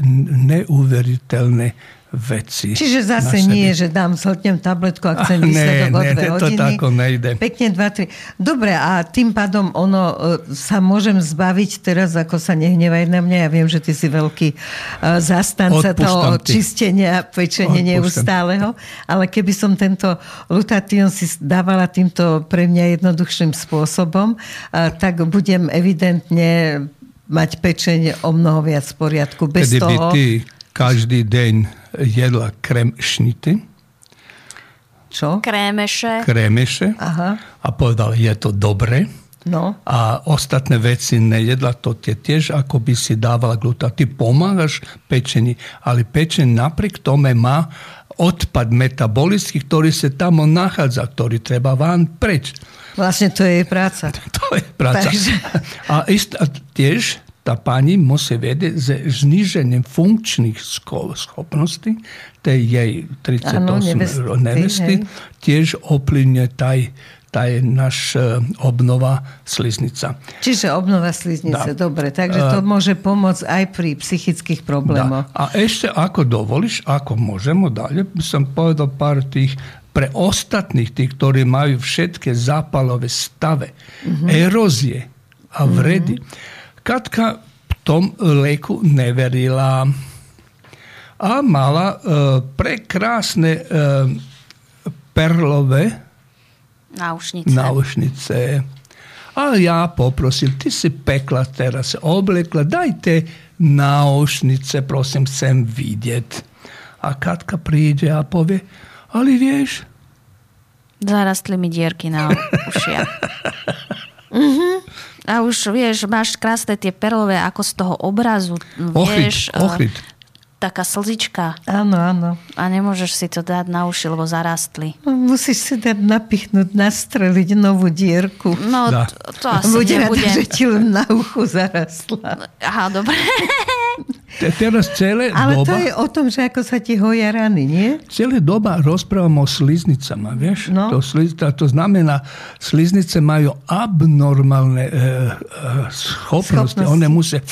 neuveriteľné veci. Čiže zase nie, že dám, zhltnem tabletku a chcem výsledok o dve hodiny. to tako nejde. Pekne dva, tri. Dobre, a tým pádom ono e, sa môžem zbaviť teraz, ako sa nehnevaj na mňa. Ja viem, že ty si veľký uh, zastanca Odpúštam toho ty. čistenia pečenia neustáleho, ale keby som tento lutation si dávala týmto pre mňa jednoduchším spôsobom, uh, tak budem evidentne mať pečenie o mnoho viac v poriadku. Bez Tedy toho... by ty každý deň jedla kremšnity. Čo? Krémeše. Krémeše. Aha. A povedal, je to dobre. No. A ostatné veci nejedla, to tie tiež ako by si dávala glutát. Ty pomáhaš pečení, ale pečenie napriek tome má odpad metabolický, ktorý sa tam nachádza, ktorý treba vám preč. Vlastne to je jej práca. To je práca. Takže... A, ist, a tiež tá pani musí vedieť, že znižením funkčných schopností tej jej 38 ano, nevesty, nevesty tiež ovplyvňuje taj tá je náš e, obnova sliznica. Čiže obnova sliznice, da. dobre. Takže to uh, môže pomôcť aj pri psychických problémoch. Da. A ešte ako dovolíš, ako môžeme dalje, som povedal pár tých pre ostatných, tých, ktorí majú všetké zápalové stave, uh-huh. erózie a vredy. Uh-huh. Katka v tom leku neverila a mala uh, prekrásne uh, perlové Náušnice. Náušnice. A ja poprosil, ty si pekla teraz, oblekla, dajte náušnice, prosím, chcem vidieť. A Katka príde a povie, ale vieš... Zarastli mi dierky na ušia. uh-huh. A už vieš, máš krásne tie perlové ako z toho obrazu. Vieš, ochryt, ochryt taká slzička. Áno, áno. A nemôžeš si to dať na uši, lebo zarastli. No, musíš si dať napichnúť, nastreliť novú dierku. No, to, to asi Bude nebudem. Rada, že ti len na uchu zarastla. Aha, dobre. Teraz celé Ale doba, to je o tom, že ako sa ti hoja rany, nie? Celé doba rozprávam o sliznicama, vieš? No. To, sliznica, to znamená, sliznice majú abnormálne e, e, schopnosti. schopnosti. One musia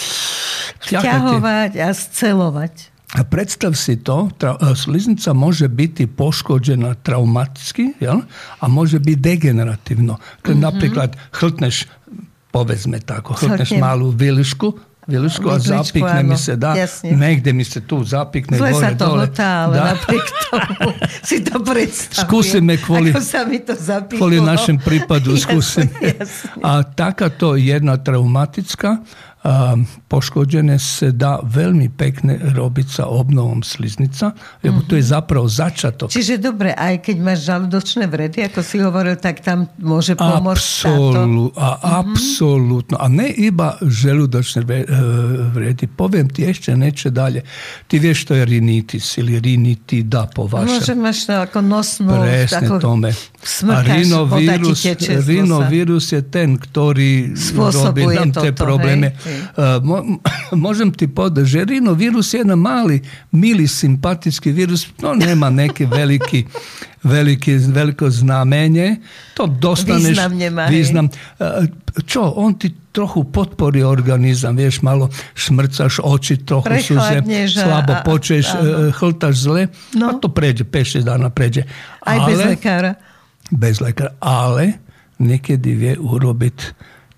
vťahovať a scelovať. A predstav si to, tra, e, sliznica môže byť poškodená traumaticky ja? a môže byť degeneratívno. Keď mm-hmm. napríklad chltneš, povedzme tak, chltneš malú vylišku, Viluško, a zapikne mi se, da, Jasnije. negde mi se tu zapikne Zle sa to dole. Gotala, da. tomu, si to predstavio. Skusi me kvoli, Ako sam i to zapiklo. kvoli našem pripadu, skusi. A taka to jedna traumatička, poškodené sa dá veľmi pekne robiť sa obnovom sliznica, lebo to je mhm. zapravo začiatok. Čiže dobre, aj keď máš žalúdočné vredy, ako si hovoril, tak tam môže pomôcť Absolu, táto? A mm-hmm. absolútno. A ne iba žalúdočné e, vredy. Poviem ti ešte niečo dalje. Ty vieš, to je rinitis ili rinitida po vašem. Máš to ako nosnú... Presne ako tome. A rinovírus, rinovírus je ten, ktorý robí nám tie problémy. Hej? Môžem ti povedať, že rinovírus je jedan mali, mili, simpatický vírus, no nema neki veliki, veliki, veliko znamenje. To dostaneš... Význam nemá. Význam. Čo, on ti trochu podporí organizam, vieš, malo šmrcaš oči, trochu sú slabo počuješ, chltaš zle, no. a to pređe, 5-6 dana pređe. Aj ale, bez lekára. Bez lekára, ale niekedy vie urobiť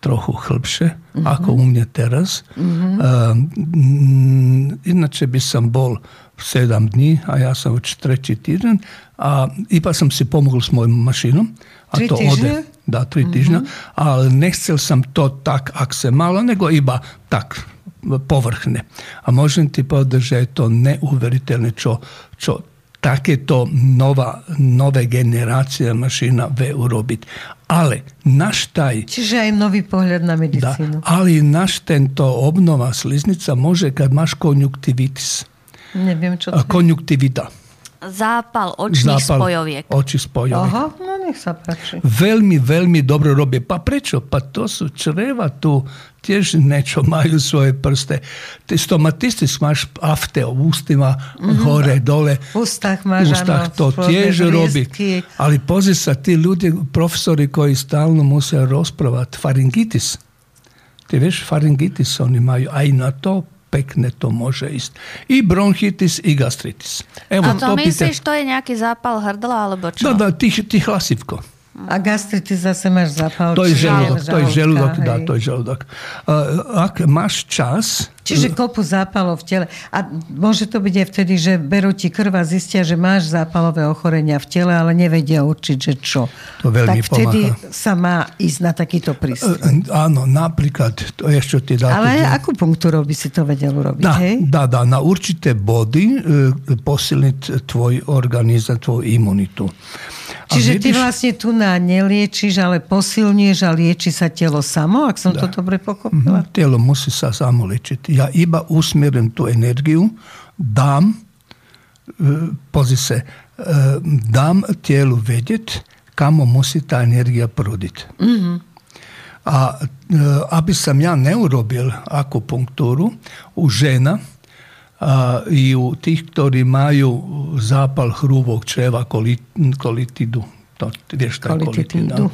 trochu chlbšie, mm-hmm. ako u mňa teraz. Mm-hmm. Uh, inače by som bol 7 dní a ja som už tretí týden a iba som si pomohol s mojou mašinom. A tri to týždne? Ode, dá, tri mm-hmm. týždňa. Ale nechcel som to tak, ak sa malo, nego iba tak povrchne. A môžem ti povedať, že je to neuveriteľné, čo, čo takéto nová, nové generácia mašina vie urobiť. Ale náš taj... Čiže aj nový pohľad na medicínu. Da, ali náš tento obnova sliznica može kad máš konjunktivitis. Neviem, čo to je. Zápal očných Zápal spojoviek. Oči spojoviek. Aha, no nech sa páči. Veľmi, veľmi dobro robí. Pa prečo? Pa to sú čreva tu tiež niečo majú svoje prste. Ty stomatistis máš afte v ústima, mm-hmm. hore, dole. V ústach máš, v ústach to tiež robí. Ale pozri sa, tí ľudia, profesori, koji stalno musia rozprávať faringitis. Ty vieš, faringitis oni majú aj na to pekne to môže ísť. I bronchitis, i gastritis. Evo, A to, to myslíš, pýta... to je nejaký zápal hrdla, alebo čo? No, no, tých, tých hlasivko. A gastrity zase máš zápal. To je žalúdok, to je žalúdok, dá, to je žalúdok. Ak máš čas... Čiže kopu zápalov v tele. A môže to byť aj vtedy, že berú ti krv a zistia, že máš zápalové ochorenia v tele, ale nevedia určiť, že čo. To veľmi tak vtedy pomáha. sa má ísť na takýto prístroj. Áno, napríklad, to je čo ti dá... Ale aj akupunktúrou by si to vedel urobiť, dá, hej? Dá, dá, na určité body e, posilniť tvoj organizm, tvoju imunitu. Čiže vidíš, ty vlastne tu na neliečiš, ale posilňuješ a lieči sa telo samo, ak som da. to dobre pochopila? Mm-hmm. Telo musí sa samo liečiť. Ja iba usmierim tú energiu, dám, e, pozri sa, e, dám telu vedieť, kamo musí tá energia prúdiť. Mm-hmm. A e, aby som ja neurobil akupunktúru u žena, a i u tých, ktorí majú zápal hrúvok čreva, kolitidu. To, vieš, tá kolitida.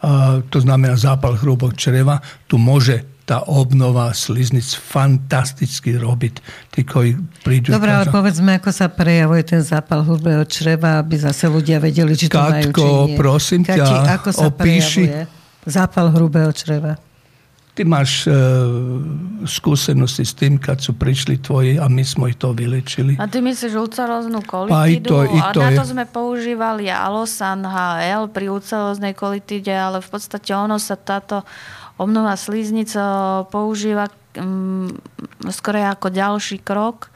A, to znamená zápal hrúvok čreva. Tu môže tá obnova sliznic fantasticky robiť. Tí, ktorí prídu... Dobre, ale povedzme, ako sa prejavuje ten zápal hrubého čreva, aby zase ľudia vedeli, či to Katko, majú, či nie. prosím Kati, ťa, ako sa opíši... prejavuje zápal hrubého čreva? Ty máš e, skúsenosti s tým, keď sú prišli tvoji a my sme ich to vylečili. A ty myslíš ulceróznu kolitidu? to, i to a na to je. sme používali Alosan HL pri ulceróznej kolitide, ale v podstate ono sa táto obnova sliznica používa um, skoro ako ďalší krok.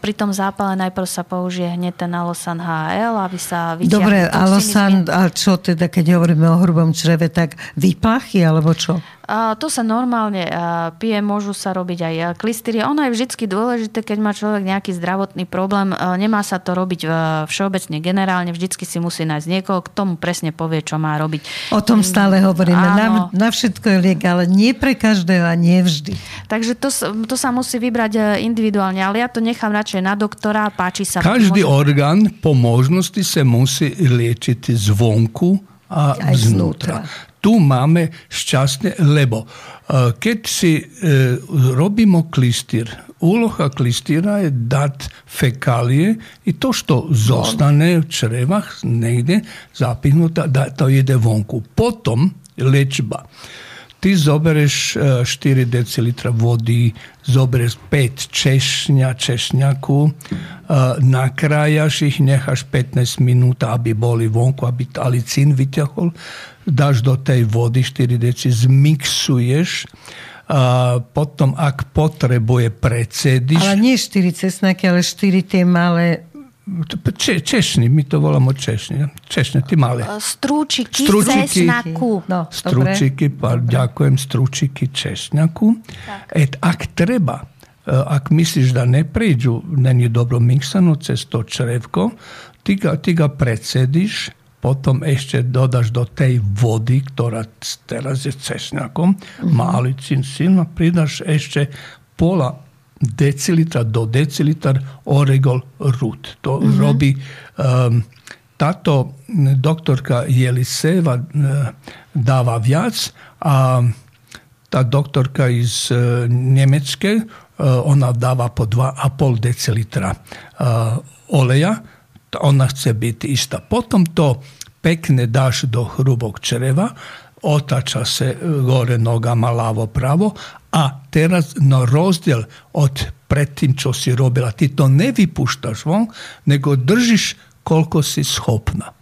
Pri tom zápale najprv sa použije hneď ten Alosan HL, aby sa vyťahli Dobre, Alosan, a čo teda, keď hovoríme o hrubom čreve, tak vyplachy alebo čo? A to sa normálne pije, môžu sa robiť aj klistyrie. Ono je vždy dôležité, keď má človek nejaký zdravotný problém. Nemá sa to robiť všeobecne generálne, vždycky si musí nájsť niekoho, k tomu presne povie, čo má robiť. O tom stále hovoríme. Na, na všetko je liek, ale nie pre každého a nie vždy. Takže to, to sa musí vybrať e, individuálne, ale ja to nechám radšej na doktora, páči sa. Každý môže... orgán po možnosti sa musí liečiť zvonku a Aj znútra tu mame šťastne, lebo uh, keď si uh, robimo klistir, uloha klistira je dat fekalije i to što zostane v črevah negdje zapihnuta da to ide vonku. Potom lečba. Ti zobereš uh, 4 decilitra vodi, zobereš 5 češnja, češnjaku, nakrajaš ih, nehaš 15 minuta, aby boli vonku, aby alicin vyťahol dáš do tej vody 4 deci, zmixuješ, a potom, ak potrebuje, precediš. Ale nie 4 cesnaky, ale 4 tie malé Če, češni, my to voláme češni. Češne, ty malé. Strúčiky, strúčiky cesnaku. No, strúčiky, pa, ďakujem, strúčiky česnaku. Et ak treba, e, ak myslíš, da ne prídu, není dobro miksano cez to črevko, ty ga, ty ga predsediš, potom ešte dodaš do tej vody, ktorá teraz je cesnakom, mm-hmm. mali cin, silno, pridaš ešte pola decilitra do decilitra oregol rut. To mm-hmm. robí um, táto doktorka Jeliseva uh, dáva viac a tá doktorka iz uh, Nemecké, uh, ona dáva po 2,5 decilitra oleja, ona chce byť istá. Potom to pekne dáš do hrubog čreva, otača se gore nogama lavo pravo a teraz na rozdiel od predtým, čo si robila, ty to nevypuštaš von, nego držiš koľko si schopná.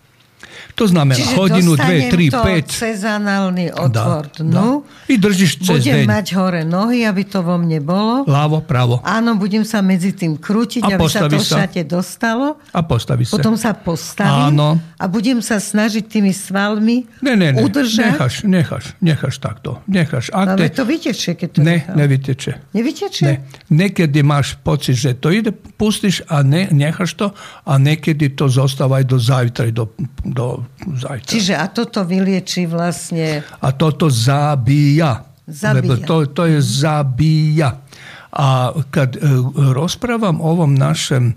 To znamená Čiže hodinu, dve, tri, to päť. cez análny otvor dá, dnu. Dá. I držíš cez budem deň. mať hore nohy, aby to vo mne bolo. Lávo, pravo. Áno, budem sa medzi tým krútiť, a aby sa to sa. všate dostalo. A postaví sa. Potom sa postavím. Áno. A budem sa snažiť tými svalmi ne, ne, ne. udržať. Necháš, necháš, necháš takto. Necháš. Ak Ale te... to vyteče, keď to Ne, nechám. nevyteče. Nevyteče? Ne. Niekedy máš pocit, že to ide, pustíš a ne, necháš to a niekedy to zostáva aj do zajtra, do, do zajtra. Čiže a toto vylieči vlastne... A toto zabíja. Zabíja. Lebo to, to je zabíja. A kad e, rozprávam o ovom našem e,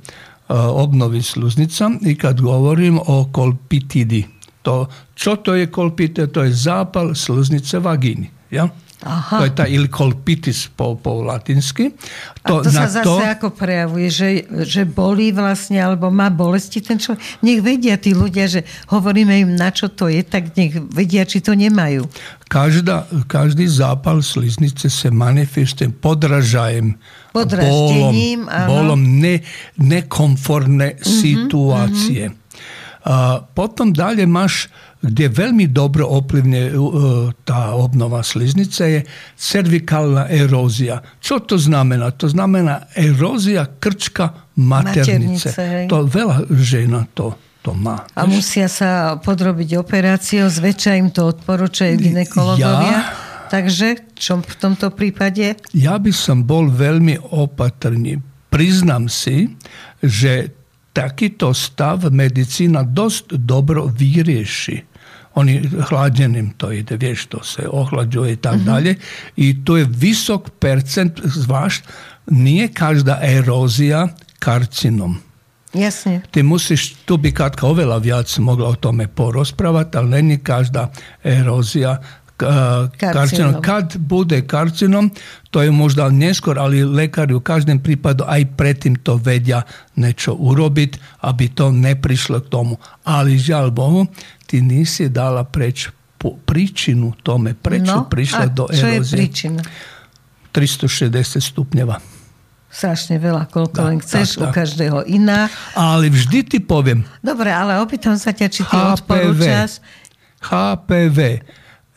obnovi sluznica i kad govorim o kolpitidi, To, čo to je kolpite? To je zápal slznice vagíny. Ja? Aha. To je tá ili kolpitis po, po latinsky. To, A to sa zase to... ako prejavuje, že, že bolí vlastne, alebo má bolesti ten človek. Nech vedia tí ľudia, že hovoríme im, na čo to je, tak nech vedia, či to nemajú. Každá, každý zápal sliznice se manifestuje podražajem, bolom, bolom ne, nekomfortné mm-hmm, situácie. Mm-hmm. A potom dalje máš gdje veľmi dobro oplivne e, tá obnova sliznice je cervikálna erózia. Čo to znamená? To znamená erózia krčka maternice. maternice to veľa žena to to má. A musia sa podrobiť operáciou, zväčša im to odporúčajú ginekologovia. Ja, Takže čo v tomto prípade? Ja by som bol veľmi opatrný. Priznám si, že takýto stav medicína dosť dobro vyrieši Oni hlađenim to ide, vješto se ohlađuje i tako mhm. dalje. I to je visok percent, zvaš, nije každa erozija karcinom. Jasne. Ti musiš, tu bi Katka Ovelavijac mogla o tome porospravati, ali ne ni každa erozija e, Karcinom. Kad bude karcinom, to je možda neskor, ali lekari u každem pripadu, a i pretim to vedja nečo urobit, aby to ne prišlo k tomu. Ali žal Bohu, ty nisi dala preč po tome, prečo no, prišla do erózie. čo je príčina? 360 stupňova. Strašne veľa, koľko len chceš, tak, u každého iná. Ale vždy ti poviem. Dobre, ale opýtam sa ťa, či ty HPV, odporúčaš. HPV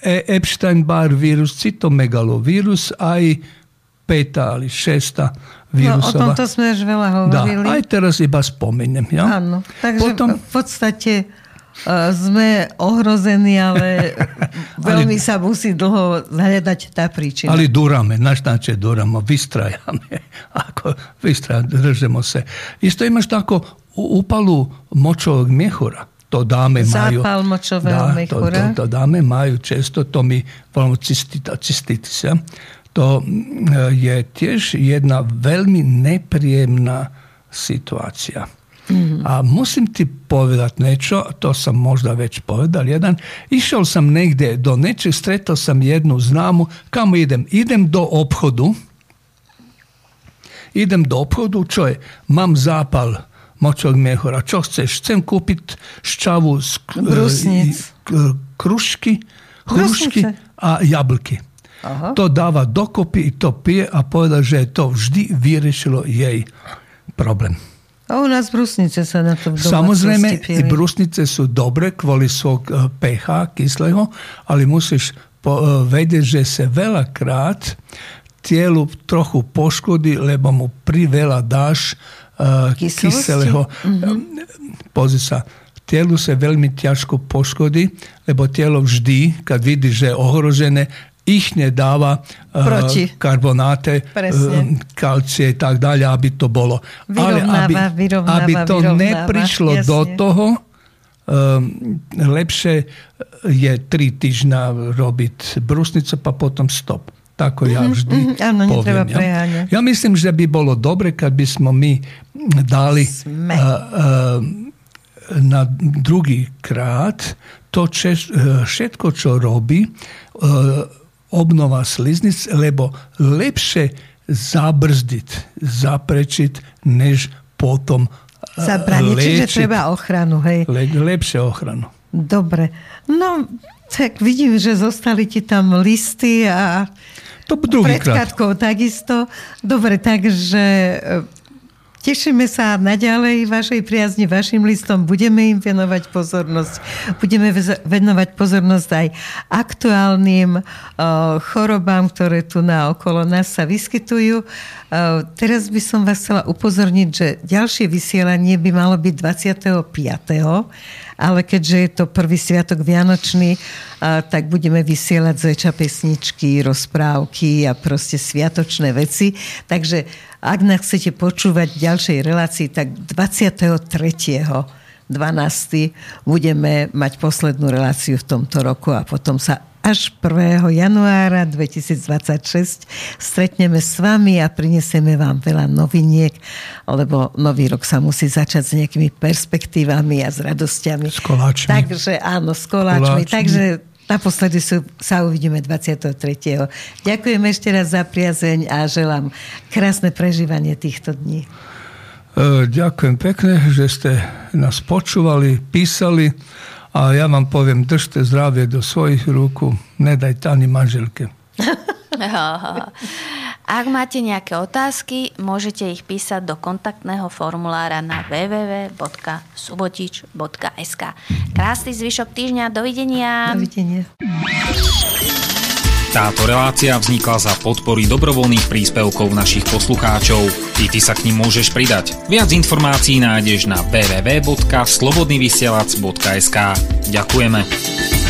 E, Epstein-Barr vírus, cytomegalovírus, aj peta ali šesta vírusová. No, o tomto sme už veľa hovorili. Da, aj teraz iba spomeniem. Ja? Áno, takže Potom, v podstate sme ohrození, ale veľmi ale, sa musí dlho hľadať tá príčina. Ali duráme, naštáče duráme, vystrajame. Ako vystrajame, držemo se. Isto imaš tako upalu močovog mjehura to dáme majú... Zápal močového dá, to, to, to dáme majú často, to my voláme cystitis. To mm, je tiež jedna veľmi nepríjemná situácia. -hmm. A musim ti povedat nečo, to sam možda već povedal jedan, išao sam negdje do nečeg, sretao sam jednu znamu, kamo idem? Idem do obhodu, idem do obhodu, čoj, mam zapal močog mjehora, čo chceš, chcem kupit ščavu s e, Brusnic. E, kruški, hruški, a jablki. Aha. To dava dokopi i to pije, a poveda že je to vždy vyriešilo jej problem. A u nás brusnice sa na to Samozrejme, i brusnice sú dobre kvôli svog e, pH kyslého, ale musíš e, vedieť, že sa veľakrát tijelu trochu poškodí, lebo mu priveľa dáš uh, kyselého. Mm-hmm. Pozri sa, tijelu se veľmi ťažko poškodí, lebo tijelo vždy, kad vidi, že je ohrožené, ich nedáva uh, karbonáte, uh, kalcie i tak dalje, aby to bolo. Ale aby, vyrovnáva, aby to vyrovnáva, neprišlo jasne. do toho, um, lepšie je tri týždňa robiť brusnicu, pa potom stop. Tako ja mhm, vždy mm-hmm, áno, poviem. Ja. ja myslím, že by bolo dobre, keď by sme my dali uh, uh, na druhý krát to češ, uh, všetko, čo robí uh, obnova sliznic, lebo lepšie zabrzdiť, zaprečiť, než potom uh, Zabraniť, čiže treba ochranu, hej. Le, lepšie ochranu. Dobre. No, tak vidím, že zostali ti tam listy a to Pred takisto. Dobre, takže e, tešíme sa naďalej vašej priazni, vašim listom. Budeme im venovať pozornosť. Budeme venovať pozornosť aj aktuálnym uh, chorobám, ktoré tu na okolo nás sa vyskytujú. Uh, teraz by som vás chcela upozorniť, že ďalšie vysielanie by malo byť 25 ale keďže je to prvý sviatok Vianočný, tak budeme vysielať zväčša pesničky, rozprávky a proste sviatočné veci. Takže ak nás chcete počúvať v ďalšej relácii, tak 23. 12. budeme mať poslednú reláciu v tomto roku a potom sa až 1. januára 2026 stretneme s vami a prinesieme vám veľa noviniek, lebo nový rok sa musí začať s nejakými perspektívami a s radosťami. S koláčmi. Takže áno, s koláčmi. koláčmi. Takže Naposledy sú, sa uvidíme 23. Ďakujem ešte raz za priazeň a želám krásne prežívanie týchto dní. E, ďakujem pekne, že ste nás počúvali, písali a ja vám poviem, držte zdravie do svojich rúk, nedajte ani manželke. Ak máte nejaké otázky, môžete ich písať do kontaktného formulára na www.subotič.sk Krásny zvyšok týždňa, dovidenia. Dovidenia. Táto relácia vznikla za podpory dobrovoľných príspevkov našich poslucháčov. I ty sa k ním môžeš pridať. Viac informácií nájdeš na www.slobodnyvysielac.sk Ďakujeme.